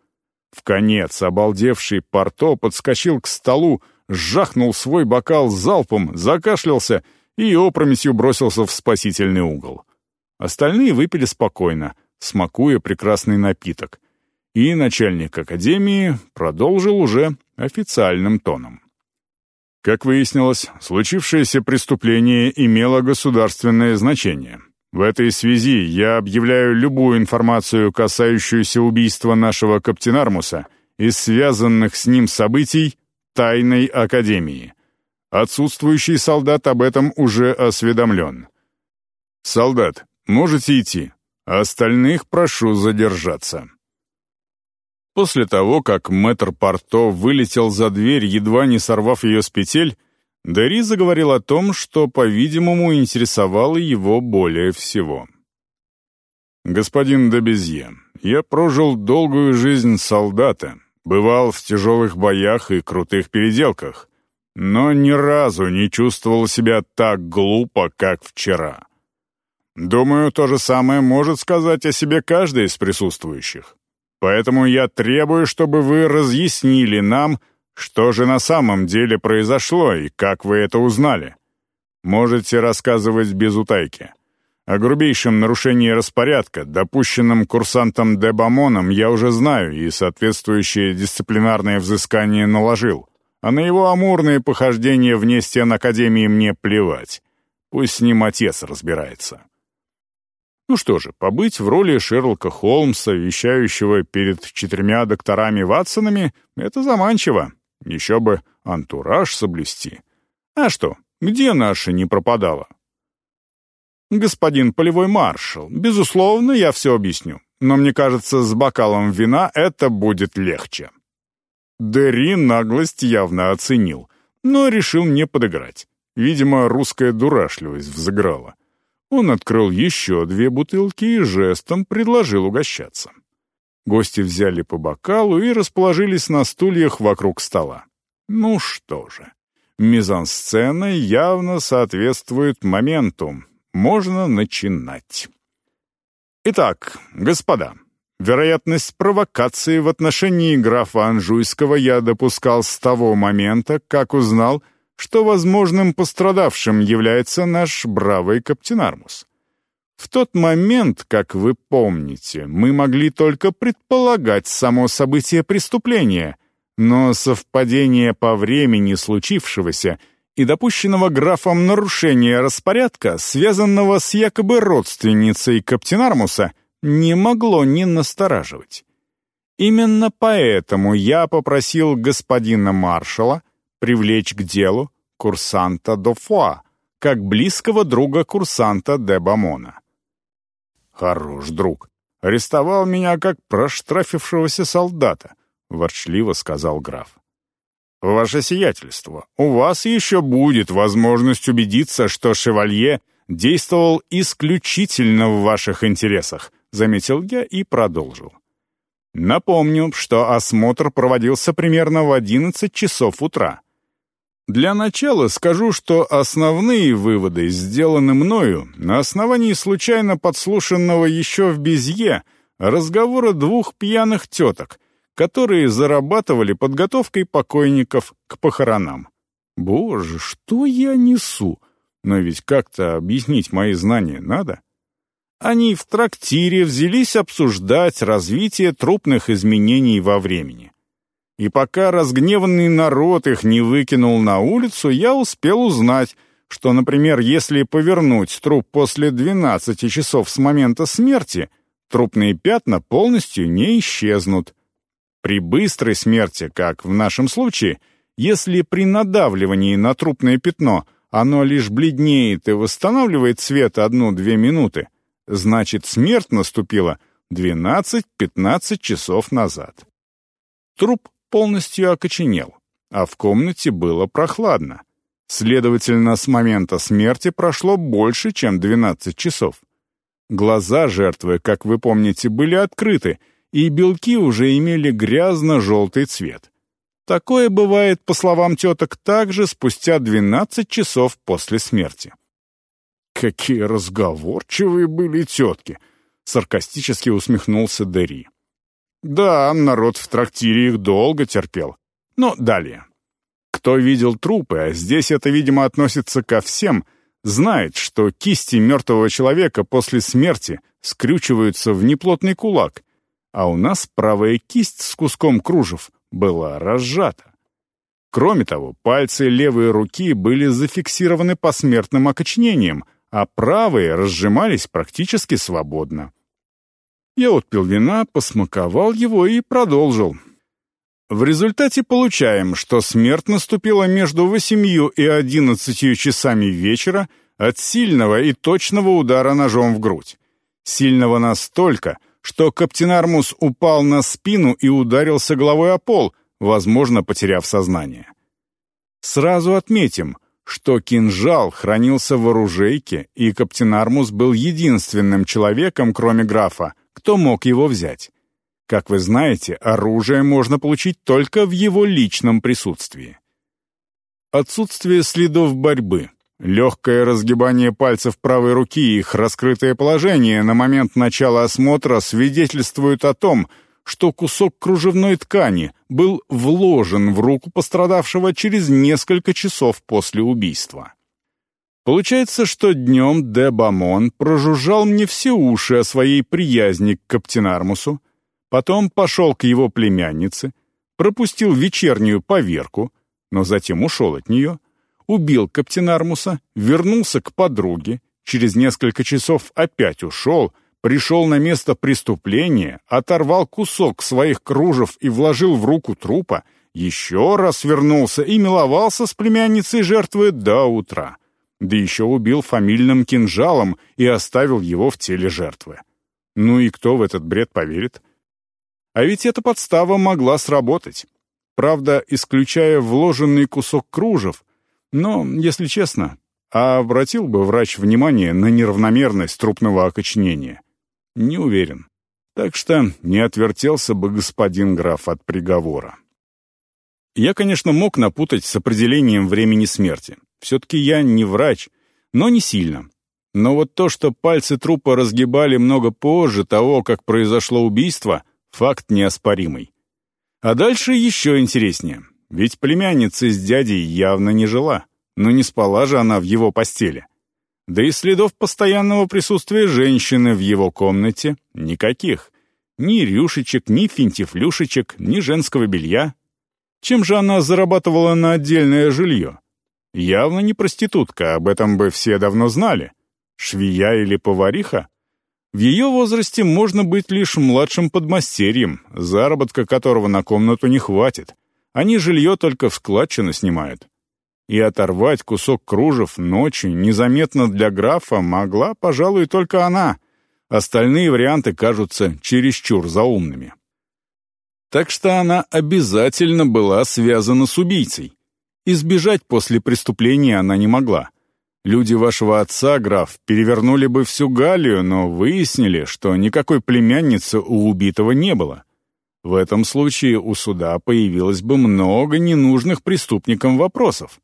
В конец обалдевший Порто подскочил к столу, сжахнул свой бокал залпом, закашлялся и опрометью бросился в спасительный угол. Остальные выпили спокойно, смакуя прекрасный напиток. И начальник академии продолжил уже официальным тоном. Как выяснилось, случившееся преступление имело государственное значение — в этой связи я объявляю любую информацию, касающуюся убийства нашего Каптенармуса и связанных с ним событий, тайной Академии. Отсутствующий солдат об этом уже осведомлен. Солдат, можете идти. Остальных прошу задержаться. После того, как мэтр Порто вылетел за дверь, едва не сорвав ее с петель, Дери заговорил о том, что, по-видимому, интересовало его более всего. «Господин Дебезье, я прожил долгую жизнь солдата, бывал в тяжелых боях и крутых переделках, но ни разу не чувствовал себя так глупо, как вчера. Думаю, то же самое может сказать о себе каждый из присутствующих. Поэтому я требую, чтобы вы разъяснили нам, что же на самом деле произошло и как вы это узнали? Можете рассказывать без утайки. О грубейшем нарушении распорядка, допущенном курсантом Дебамоном, я уже знаю и соответствующее дисциплинарное взыскание наложил. А на его амурные похождения вне стен Академии мне плевать. Пусть с ним отец разбирается. Ну что же, побыть в роли Шерлока Холмса, вещающего перед четырьмя докторами Ватсонами, это заманчиво. Еще бы антураж соблюсти. А что, где наша не пропадала? Господин полевой маршал, безусловно, я все объясню. Но мне кажется, с бокалом вина это будет легче. Дерри наглость явно оценил, но решил не подыграть. Видимо, русская дурашливость взыграла. Он открыл еще две бутылки и жестом предложил угощаться. Гости взяли по бокалу и расположились на стульях вокруг стола. Ну что же, мизансцена явно соответствует моменту. Можно начинать. Итак, господа, вероятность провокации в отношении графа Анжуйского я допускал с того момента, как узнал, что возможным пострадавшим является наш бравый Каптенармус. В тот момент, как вы помните, мы могли только предполагать само событие преступления, но совпадение по времени случившегося и допущенного графом нарушения распорядка, связанного с якобы родственницей Каптенармуса, не могло не настораживать. Именно поэтому я попросил господина маршала привлечь к делу курсанта Дофуа, как близкого друга курсанта де Бамона. «Хорош, друг. Арестовал меня как проштрафившегося солдата», — ворчливо сказал граф. «Ваше сиятельство, у вас еще будет возможность убедиться, что шевалье действовал исключительно в ваших интересах», — заметил я и продолжил. Напомню, что осмотр проводился примерно в 11 часов утра. Для начала скажу, что основные выводы сделаны мною на основании случайно подслушанного еще в Безье разговора двух пьяных теток, которые зарабатывали подготовкой покойников к похоронам. Боже, что я несу? Но ведь как-то объяснить мои знания надо. Они в трактире взялись обсуждать развитие трупных изменений во времени. И пока разгневанный народ их не выкинул на улицу, я успел узнать, что, например, если повернуть труп после 12 часов с момента смерти, трупные пятна полностью не исчезнут. При быстрой смерти, как в нашем случае, если при надавливании на трупное пятно оно лишь бледнеет и восстанавливает цвет одну-две минуты, значит смерть наступила 12-15 часов назад. Труп полностью окоченел, а в комнате было прохладно. Следовательно, с момента смерти прошло больше, чем 12 часов. Глаза жертвы, как вы помните, были открыты, и белки уже имели грязно-желтый цвет. Такое бывает, по словам теток, также спустя 12 часов после смерти. «Какие разговорчивые были тетки!» — саркастически усмехнулся Дери. «Да, народ в трактире их долго терпел. Но далее. Кто видел трупы, а здесь это, видимо, относится ко всем, знает, что кисти мертвого человека после смерти скрючиваются в неплотный кулак, а у нас правая кисть с куском кружев была разжата. Кроме того, пальцы левой руки были зафиксированы посмертным окоченением, а правые разжимались практически свободно. Я отпил вина, посмаковал его и продолжил. В результате получаем, что смерть наступила между восемью и одиннадцатью часами вечера от сильного и точного удара ножом в грудь. Сильного настолько, что Каптенармус упал на спину и ударился головой о пол, возможно, потеряв сознание. Сразу отметим, что кинжал хранился в оружейке, и Каптенармус был единственным человеком, кроме графа, кто мог его взять. Как вы знаете, оружие можно получить только в его личном присутствии. Отсутствие следов борьбы, легкое разгибание пальцев правой руки и их раскрытое положение на момент начала осмотра свидетельствуют о том, что кусок кружевной ткани был вложен в руку пострадавшего через несколько часов после убийства. Получается, что днем де Бамон прожужжал мне все уши о своей приязни к Каптенармусу, Потом пошел к его племяннице, пропустил вечернюю поверку, но затем ушел от нее, убил Каптенармуса, вернулся к подруге, через несколько часов опять ушел, пришел на место преступления, оторвал кусок своих кружев и вложил в руку трупа, еще раз вернулся и миловался с племянницей жертвы до утра. Да еще убил фамильным кинжалом и оставил его в теле жертвы. Ну и кто в этот бред поверит? А ведь эта подстава могла сработать. Правда, исключая вложенный кусок кружев. Но, если честно, а обратил бы врач внимание на неравномерность трупного окоченения? Не уверен. Так что не отвертелся бы господин граф от приговора. Я, конечно, мог напутать с определением времени смерти. Все-таки я не врач, но не сильно. Но вот то, что пальцы трупа разгибали много позже того, как произошло убийство, Факт неоспоримый. А дальше еще интереснее. Ведь племянница с дядей явно не жила, но не спала же она в его постели. Да и следов постоянного присутствия женщины в его комнате никаких. Ни рюшечек, ни финтифлюшечек, ни женского белья. Чем же она зарабатывала на отдельное жилье? Явно не проститутка, об этом бы все давно знали. Швея или повариха? В ее возрасте можно быть лишь младшим подмастерьем, заработка которого на комнату не хватит. Они жилье только в складчину снимают. И оторвать кусок кружев ночью незаметно для графа могла, пожалуй, только она. Остальные варианты кажутся чересчур заумными. Так что она обязательно была связана с убийцей. Избежать после преступления она не могла. Люди вашего отца, граф, перевернули бы всю Галлию, но выяснили, что никакой племянницы у убитого не было. В этом случае у суда появилось бы много ненужных преступникам вопросов.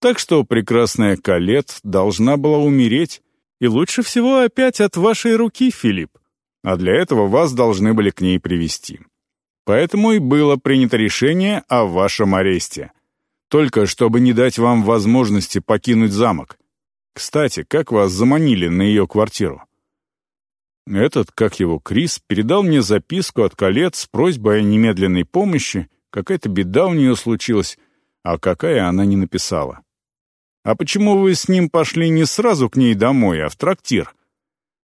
Так что прекрасная Калет должна была умереть, и лучше всего опять от вашей руки, Филипп. А для этого вас должны были к ней привести. Поэтому и было принято решение о вашем аресте. Только чтобы не дать вам возможности покинуть замок. Кстати, как вас заманили на ее квартиру?» Этот, как его, Крис, передал мне записку от колец с просьбой о немедленной помощи, какая-то беда у нее случилась, а какая она не написала. «А почему вы с ним пошли не сразу к ней домой, а в трактир?»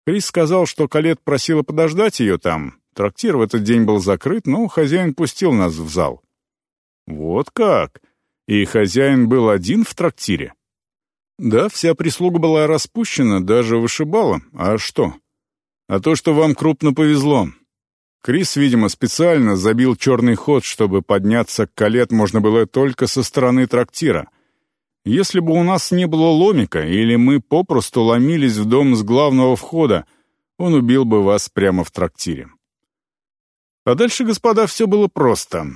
Крис сказал, что Калет просила подождать ее там. Трактир в этот день был закрыт, но хозяин пустил нас в зал. Вот как? И хозяин был один в трактире? Да, вся прислуга была распущена, даже вышибала. А что? А то, что вам крупно повезло. Крис, видимо, специально забил черный ход, чтобы подняться к Калет можно было только со стороны трактира — если бы у нас не было ломика, или мы попросту ломились в дом с главного входа, он убил бы вас прямо в трактире. А дальше, господа, все было просто.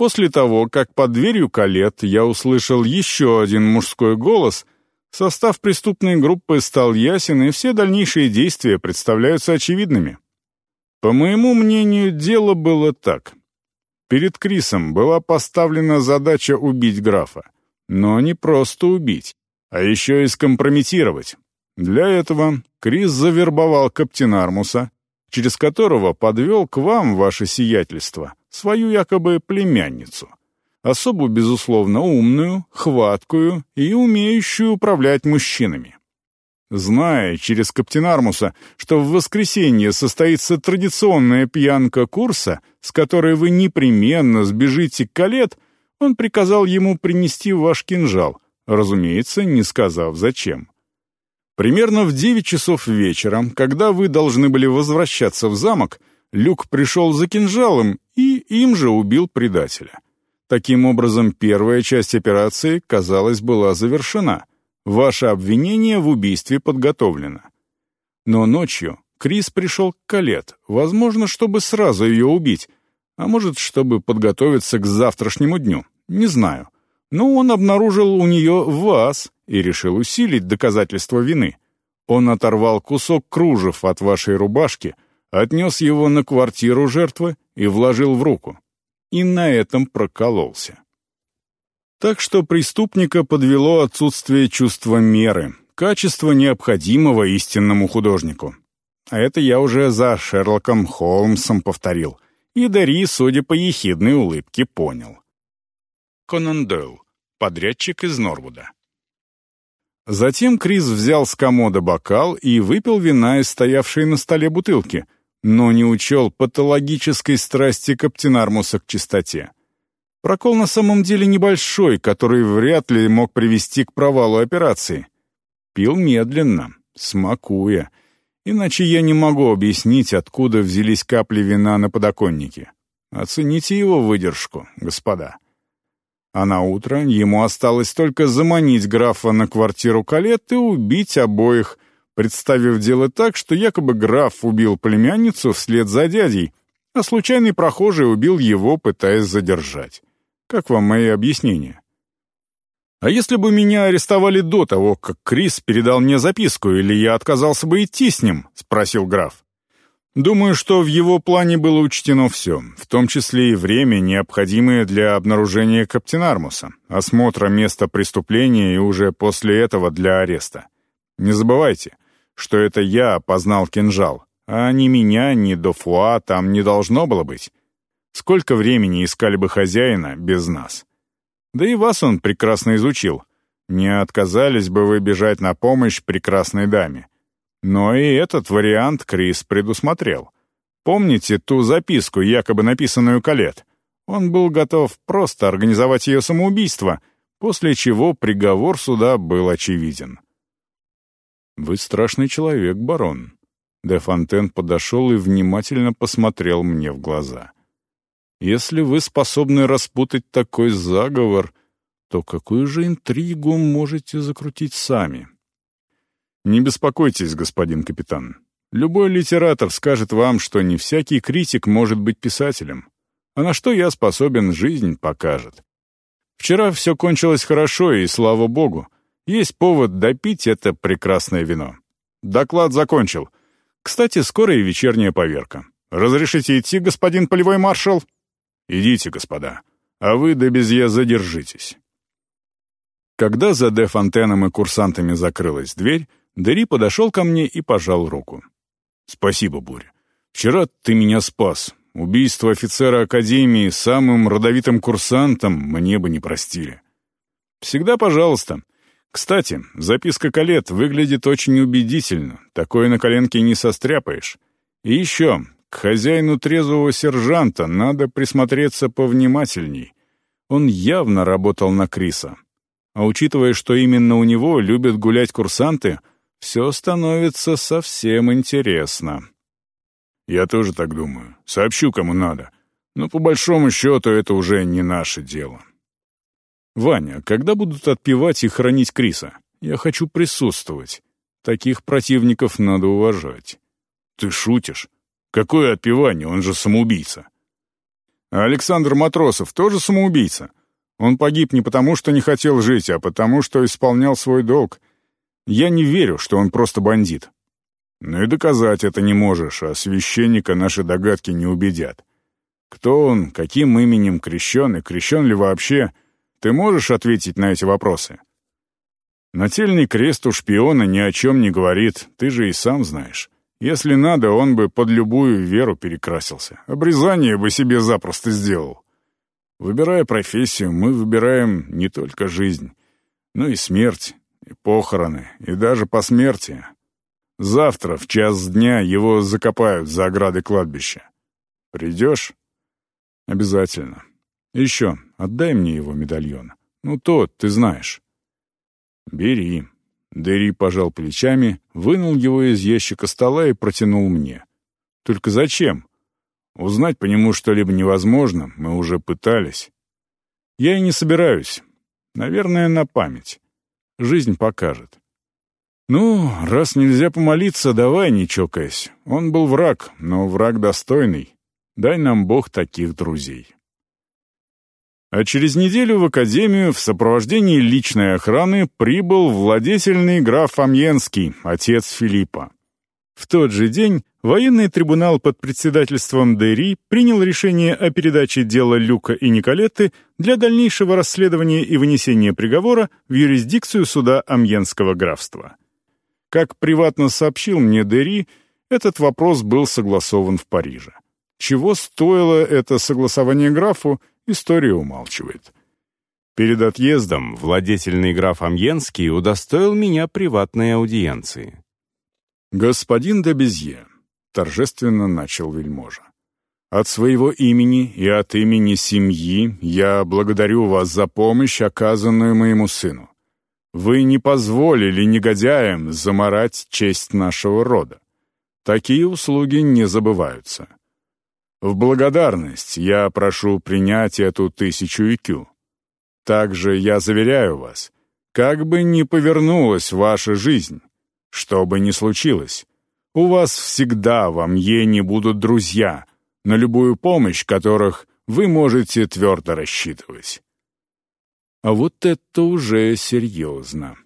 После того, как под дверью калет я услышал еще один мужской голос, состав преступной группы стал ясен, и все дальнейшие действия представляются очевидными. По моему мнению, дело было так. Перед Крисом была поставлена задача убить графа. Но не просто убить, а еще и скомпрометировать. Для этого Крис завербовал Каптенармуса, через которого подвел к вам, ваше сиятельство, свою якобы племянницу. Особу, безусловно, умную, хваткую и умеющую управлять мужчинами. Зная через Каптенармуса, что в воскресенье состоится традиционная пьянка курса, с которой вы непременно сбежите к калет — он приказал ему принести ваш кинжал, разумеется, не сказав зачем. Примерно в девять часов вечера, когда вы должны были возвращаться в замок, Люк пришел за кинжалом и им же убил предателя. Таким образом, первая часть операции, казалось, была завершена. Ваше обвинение в убийстве подготовлено. Но ночью Крис пришел к Калет, возможно, чтобы сразу ее убить, а может, чтобы подготовиться к завтрашнему дню, не знаю. Но он обнаружил у нее вас и решил усилить доказательство вины. Он оторвал кусок кружев от вашей рубашки, отнес его на квартиру жертвы и вложил в руку. И на этом прокололся. Так что преступника подвело отсутствие чувства меры, качества необходимого истинному художнику. А это я уже за Шерлоком Холмсом повторил — и Дари, судя по ехидной улыбке, понял. Конан Дойл, подрядчик из Норвуда. Затем Крис взял с комода бокал и выпил вина из стоявшей на столе бутылки, но не учел патологической страсти Каптенармуса к чистоте. Прокол на самом деле небольшой, который вряд ли мог привести к провалу операции. Пил медленно, смакуя, Иначе я не могу объяснить, откуда взялись капли вина на подоконнике. Оцените его выдержку, господа. А на утро ему осталось только заманить графа на квартиру Калет и убить обоих, представив дело так, что якобы граф убил племянницу вслед за дядей, а случайный прохожий убил его, пытаясь задержать. Как вам мои объяснения? А если бы меня арестовали до того, как Крис передал мне записку, или я отказался бы идти с ним?» — спросил граф. «Думаю, что в его плане было учтено все, в том числе и время, необходимое для обнаружения Каптенармуса, осмотра места преступления и уже после этого для ареста. Не забывайте, что это я опознал кинжал, а ни меня, ни Дофуа там не должно было быть. Сколько времени искали бы хозяина без нас?» Да и вас он прекрасно изучил. Не отказались бы вы бежать на помощь прекрасной даме. Но и этот вариант Крис предусмотрел. Помните ту записку, якобы написанную Калет? Он был готов просто организовать ее самоубийство, после чего приговор суда был очевиден. «Вы страшный человек, барон». Де Фонтен подошел и внимательно посмотрел мне в глаза. Если вы способны распутать такой заговор, то какую же интригу можете закрутить сами? Не беспокойтесь, господин капитан. Любой литератор скажет вам, что не всякий критик может быть писателем. А на что я способен, жизнь покажет. Вчера все кончилось хорошо, и слава богу. Есть повод допить это прекрасное вино. Доклад закончил. Кстати, скоро и вечерняя поверка. Разрешите идти, господин полевой маршал? «Идите, господа, а вы до безья задержитесь». Когда за Де Фонтеном и курсантами закрылась дверь, Дери подошел ко мне и пожал руку. «Спасибо, Буря. Вчера ты меня спас. Убийство офицера Академии самым родовитым курсантом мне бы не простили». «Всегда пожалуйста. Кстати, записка Калет выглядит очень убедительно. Такое на коленке не состряпаешь. И еще, к хозяину трезвого сержанта надо присмотреться повнимательней. Он явно работал на Криса. А учитывая, что именно у него любят гулять курсанты, все становится совсем интересно. Я тоже так думаю. Сообщу, кому надо. Но по большому счету это уже не наше дело. «Ваня, когда будут отпевать и хранить Криса? Я хочу присутствовать. Таких противников надо уважать». «Ты шутишь? Какое отпевание? Он же самоубийца». Александр Матросов тоже самоубийца. Он погиб не потому, что не хотел жить, а потому, что исполнял свой долг. Я не верю, что он просто бандит. Ну и доказать это не можешь, а священника наши догадки не убедят. Кто он, каким именем крещен и крещен ли вообще — ты можешь ответить на эти вопросы? Нательный крест у шпиона ни о чем не говорит, ты же и сам знаешь. Если надо, он бы под любую веру перекрасился. Обрезание бы себе запросто сделал. Выбирая профессию, мы выбираем не только жизнь, но и смерть, и похороны, и даже посмертие. Завтра в час дня его закопают за ограды кладбища. Придешь? Обязательно. Еще, отдай мне его медальон. Ну, тот, ты знаешь». «Бери». Дэри пожал плечами, вынул его из ящика стола и протянул мне. «Только зачем? Узнать по нему что-либо невозможно, мы уже пытались. Я и не собираюсь. Наверное, на память. Жизнь покажет». «Ну, раз нельзя помолиться, давай, не чокаясь. Он был враг, но враг достойный. Дай нам Бог таких друзей». А через неделю в академию в сопровождении личной охраны прибыл владетельный граф Амьенский, отец Филиппа. В тот же день военный трибунал под председательством Дери принял решение о передаче дела Люка и Николетты для дальнейшего расследования и вынесения приговора в юрисдикцию суда Амьенского графства. Как приватно сообщил мне Дери, этот вопрос был согласован в Париже. Чего стоило это согласование графу, История умалчивает. Перед отъездом владетельный граф Амьенский удостоил меня приватной аудиенции. «Господин де Безье», — торжественно начал вельможа, «от своего имени и от имени семьи я благодарю вас за помощь, оказанную моему сыну. Вы не позволили негодяям заморать честь нашего рода. Такие услуги не забываются. В благодарность я прошу принять эту тысячу икю. Также я заверяю вас, как бы ни повернулась ваша жизнь, что бы ни случилось, у вас всегда в Амьене будут друзья, на любую помощь которых вы можете твердо рассчитывать. А вот это уже серьезно.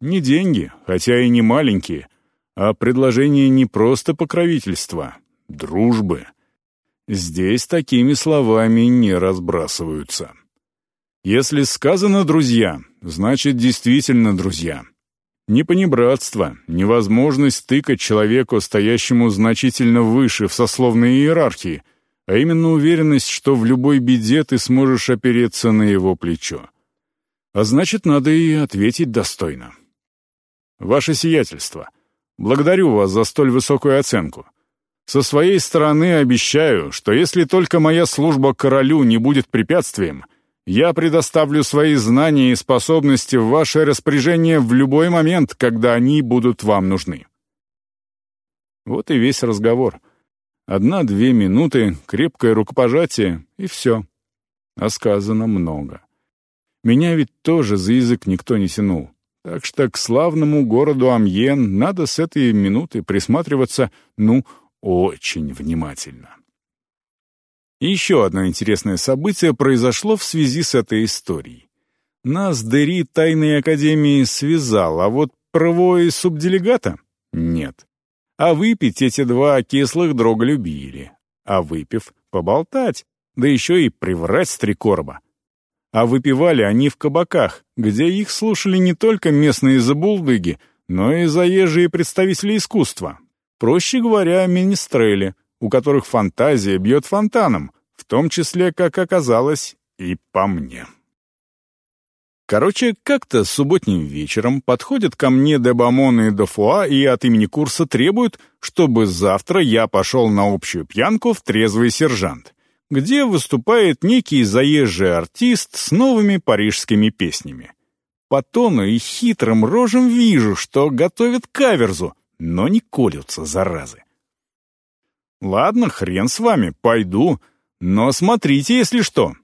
Не деньги, хотя и не маленькие, а предложение не просто покровительства, дружбы — Здесь такими словами не разбрасываются. Если сказано «друзья», значит действительно друзья. Не понебратство, невозможность тыкать человеку, стоящему значительно выше в сословной иерархии, а именно уверенность, что в любой беде ты сможешь опереться на его плечо. А значит, надо и ответить достойно. Ваше сиятельство, благодарю вас за столь высокую оценку. Со своей стороны обещаю, что если только моя служба королю не будет препятствием, я предоставлю свои знания и способности в ваше распоряжение в любой момент, когда они будут вам нужны. Вот и весь разговор. Одна-две минуты, крепкое рукопожатие, и все. А сказано много. Меня ведь тоже за язык никто не тянул. Так что к славному городу Амьен надо с этой минуты присматриваться, ну, очень внимательно. Еще одно интересное событие произошло в связи с этой историей. Нас Дери Тайной Академии связал, а вот правой субделегата — нет. А выпить эти два кислых дрога любили. А выпив, поболтать, да еще и приврать с три короба. А выпивали они в кабаках, где их слушали не только местные забулдыги, но и заезжие представители искусства, Проще говоря, министрели, у которых фантазия бьет фонтаном, в том числе, как оказалось, и по мне. Короче, как-то субботним вечером подходят ко мне Дебамон и Дофуа и от имени курса требуют, чтобы завтра я пошел на общую пьянку в трезвый сержант, где выступает некий заезжий артист с новыми парижскими песнями. По тону и хитрым рожам вижу, что готовят каверзу, но не колются, заразы. Ладно, хрен с вами, пойду, но смотрите, если что.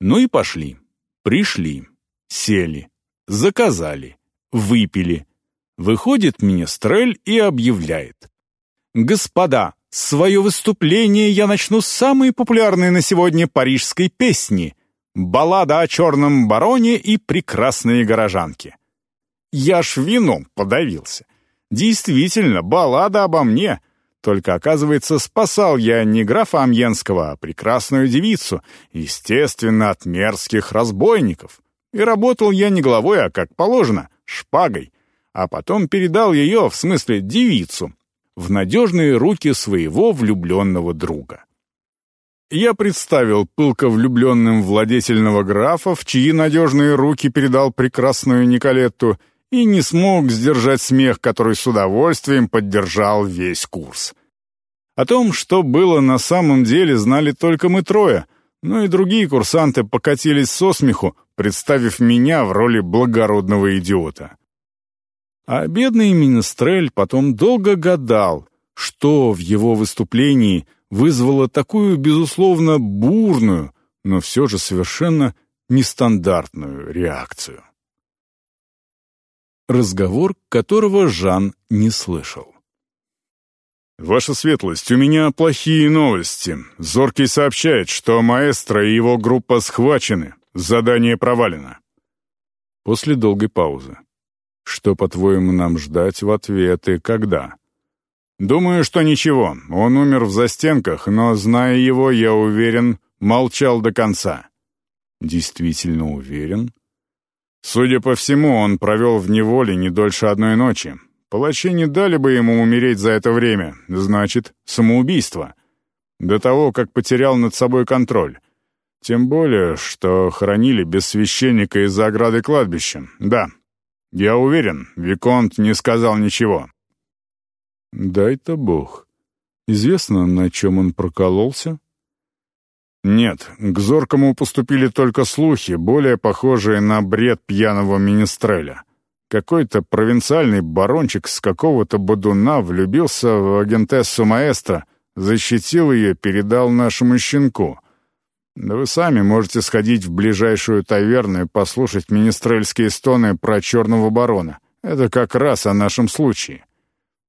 Ну и пошли. Пришли, сели, заказали, выпили. Выходит министрель и объявляет. «Господа, свое выступление я начну с самой популярной на сегодня парижской песни «Баллада о черном бароне и прекрасные горожанки». Я ж вином подавился. Действительно, баллада обо мне — только, оказывается, спасал я не графа Амьенского, а прекрасную девицу, естественно, от мерзких разбойников. И работал я не головой, а, как положено, шпагой. А потом передал ее, в смысле девицу, в надежные руки своего влюбленного друга. Я представил пылко влюбленным владетельного графа, в чьи надежные руки передал прекрасную Николетту, и не смог сдержать смех, который с удовольствием поддержал весь курс. О том, что было на самом деле, знали только мы трое, но и другие курсанты покатились со смеху, представив меня в роли благородного идиота. А бедный Министрель потом долго гадал, что в его выступлении вызвало такую, безусловно, бурную, но все же совершенно нестандартную реакцию разговор которого Жан не слышал. «Ваша светлость, у меня плохие новости. Зоркий сообщает, что маэстро и его группа схвачены. Задание провалено». После долгой паузы. «Что, по-твоему, нам ждать в ответ и когда?» «Думаю, что ничего. Он умер в застенках, но, зная его, я уверен, молчал до конца». «Действительно уверен?» Судя по всему, он провел в неволе не дольше одной ночи. Палачи не дали бы ему умереть за это время, значит, самоубийство. До того, как потерял над собой контроль. Тем более, что хоронили без священника из-за ограды кладбища. Да, я уверен, Виконт не сказал ничего. Дай-то бог. Известно, на чем он прокололся? Нет, к Зоркому поступили только слухи, более похожие на бред пьяного министреля. Какой-то провинциальный барончик с какого-то бодуна влюбился в агентессу маэстро, защитил ее, передал нашему щенку. Да вы сами можете сходить в ближайшую таверну и послушать министрельские стоны про черного барона. Это как раз о нашем случае.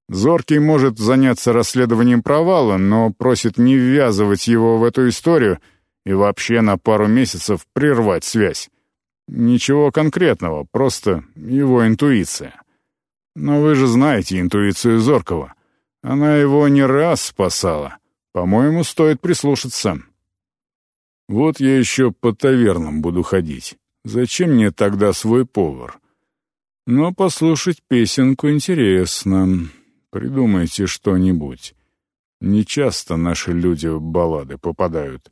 Зоркий может заняться расследованием провала, но просит не ввязывать его в эту историю и вообще на пару месяцев прервать связь. Ничего конкретного, просто его интуиция. Но вы же знаете интуицию Зоркого. Она его не раз спасала. По-моему, стоит прислушаться. Вот я еще по тавернам буду ходить. Зачем мне тогда свой повар? Но послушать песенку интересно. Придумайте что-нибудь. Не часто наши люди в баллады попадают.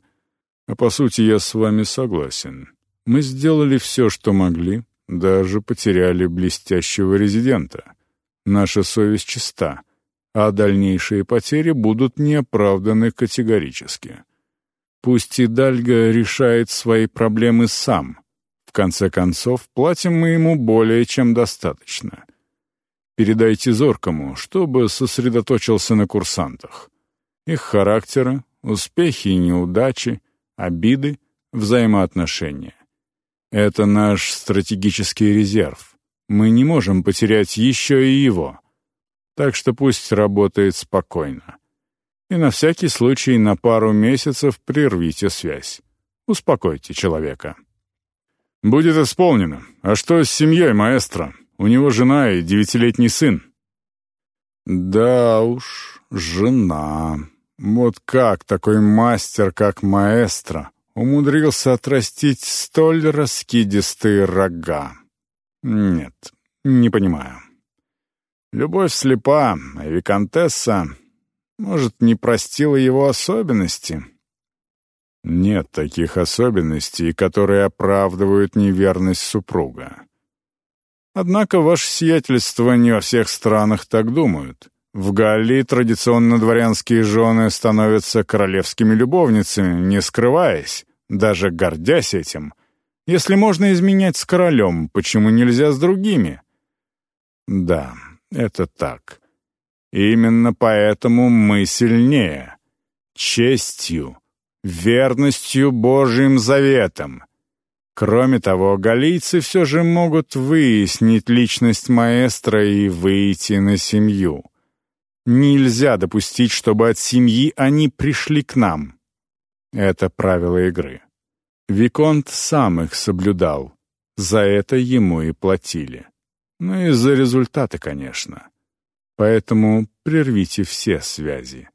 А по сути я с вами согласен. Мы сделали все, что могли, даже потеряли блестящего резидента. Наша совесть чиста, а дальнейшие потери будут неоправданы категорически. Пусть и Дальга решает свои проблемы сам. В конце концов, платим мы ему более чем достаточно. Передайте Зоркому, чтобы сосредоточился на курсантах. Их характера, успехи и неудачи, обиды, взаимоотношения. Это наш стратегический резерв. Мы не можем потерять еще и его. Так что пусть работает спокойно. И на всякий случай на пару месяцев прервите связь. Успокойте человека. «Будет исполнено. А что с семьей маэстро? У него жена и девятилетний сын». «Да уж, жена. Вот как такой мастер, как маэстро, умудрился отрастить столь раскидистые рога? Нет, не понимаю. Любовь слепа, а виконтесса, может, не простила его особенности? Нет таких особенностей, которые оправдывают неверность супруга. Однако ваше сиятельство не во всех странах так думают. В Галлии традиционно дворянские жены становятся королевскими любовницами, не скрываясь, даже гордясь этим. Если можно изменять с королем, почему нельзя с другими? Да, это так. Именно поэтому мы сильнее. Честью, верностью Божьим заветам. Кроме того, галийцы все же могут выяснить личность маэстро и выйти на семью. Нельзя допустить, чтобы от семьи они пришли к нам. Это правило игры. Виконт сам их соблюдал. За это ему и платили. Ну и за результаты, конечно. Поэтому прервите все связи.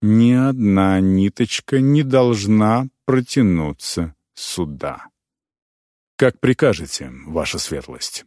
Ни одна ниточка не должна протянуться сюда. Как прикажете, ваша светлость.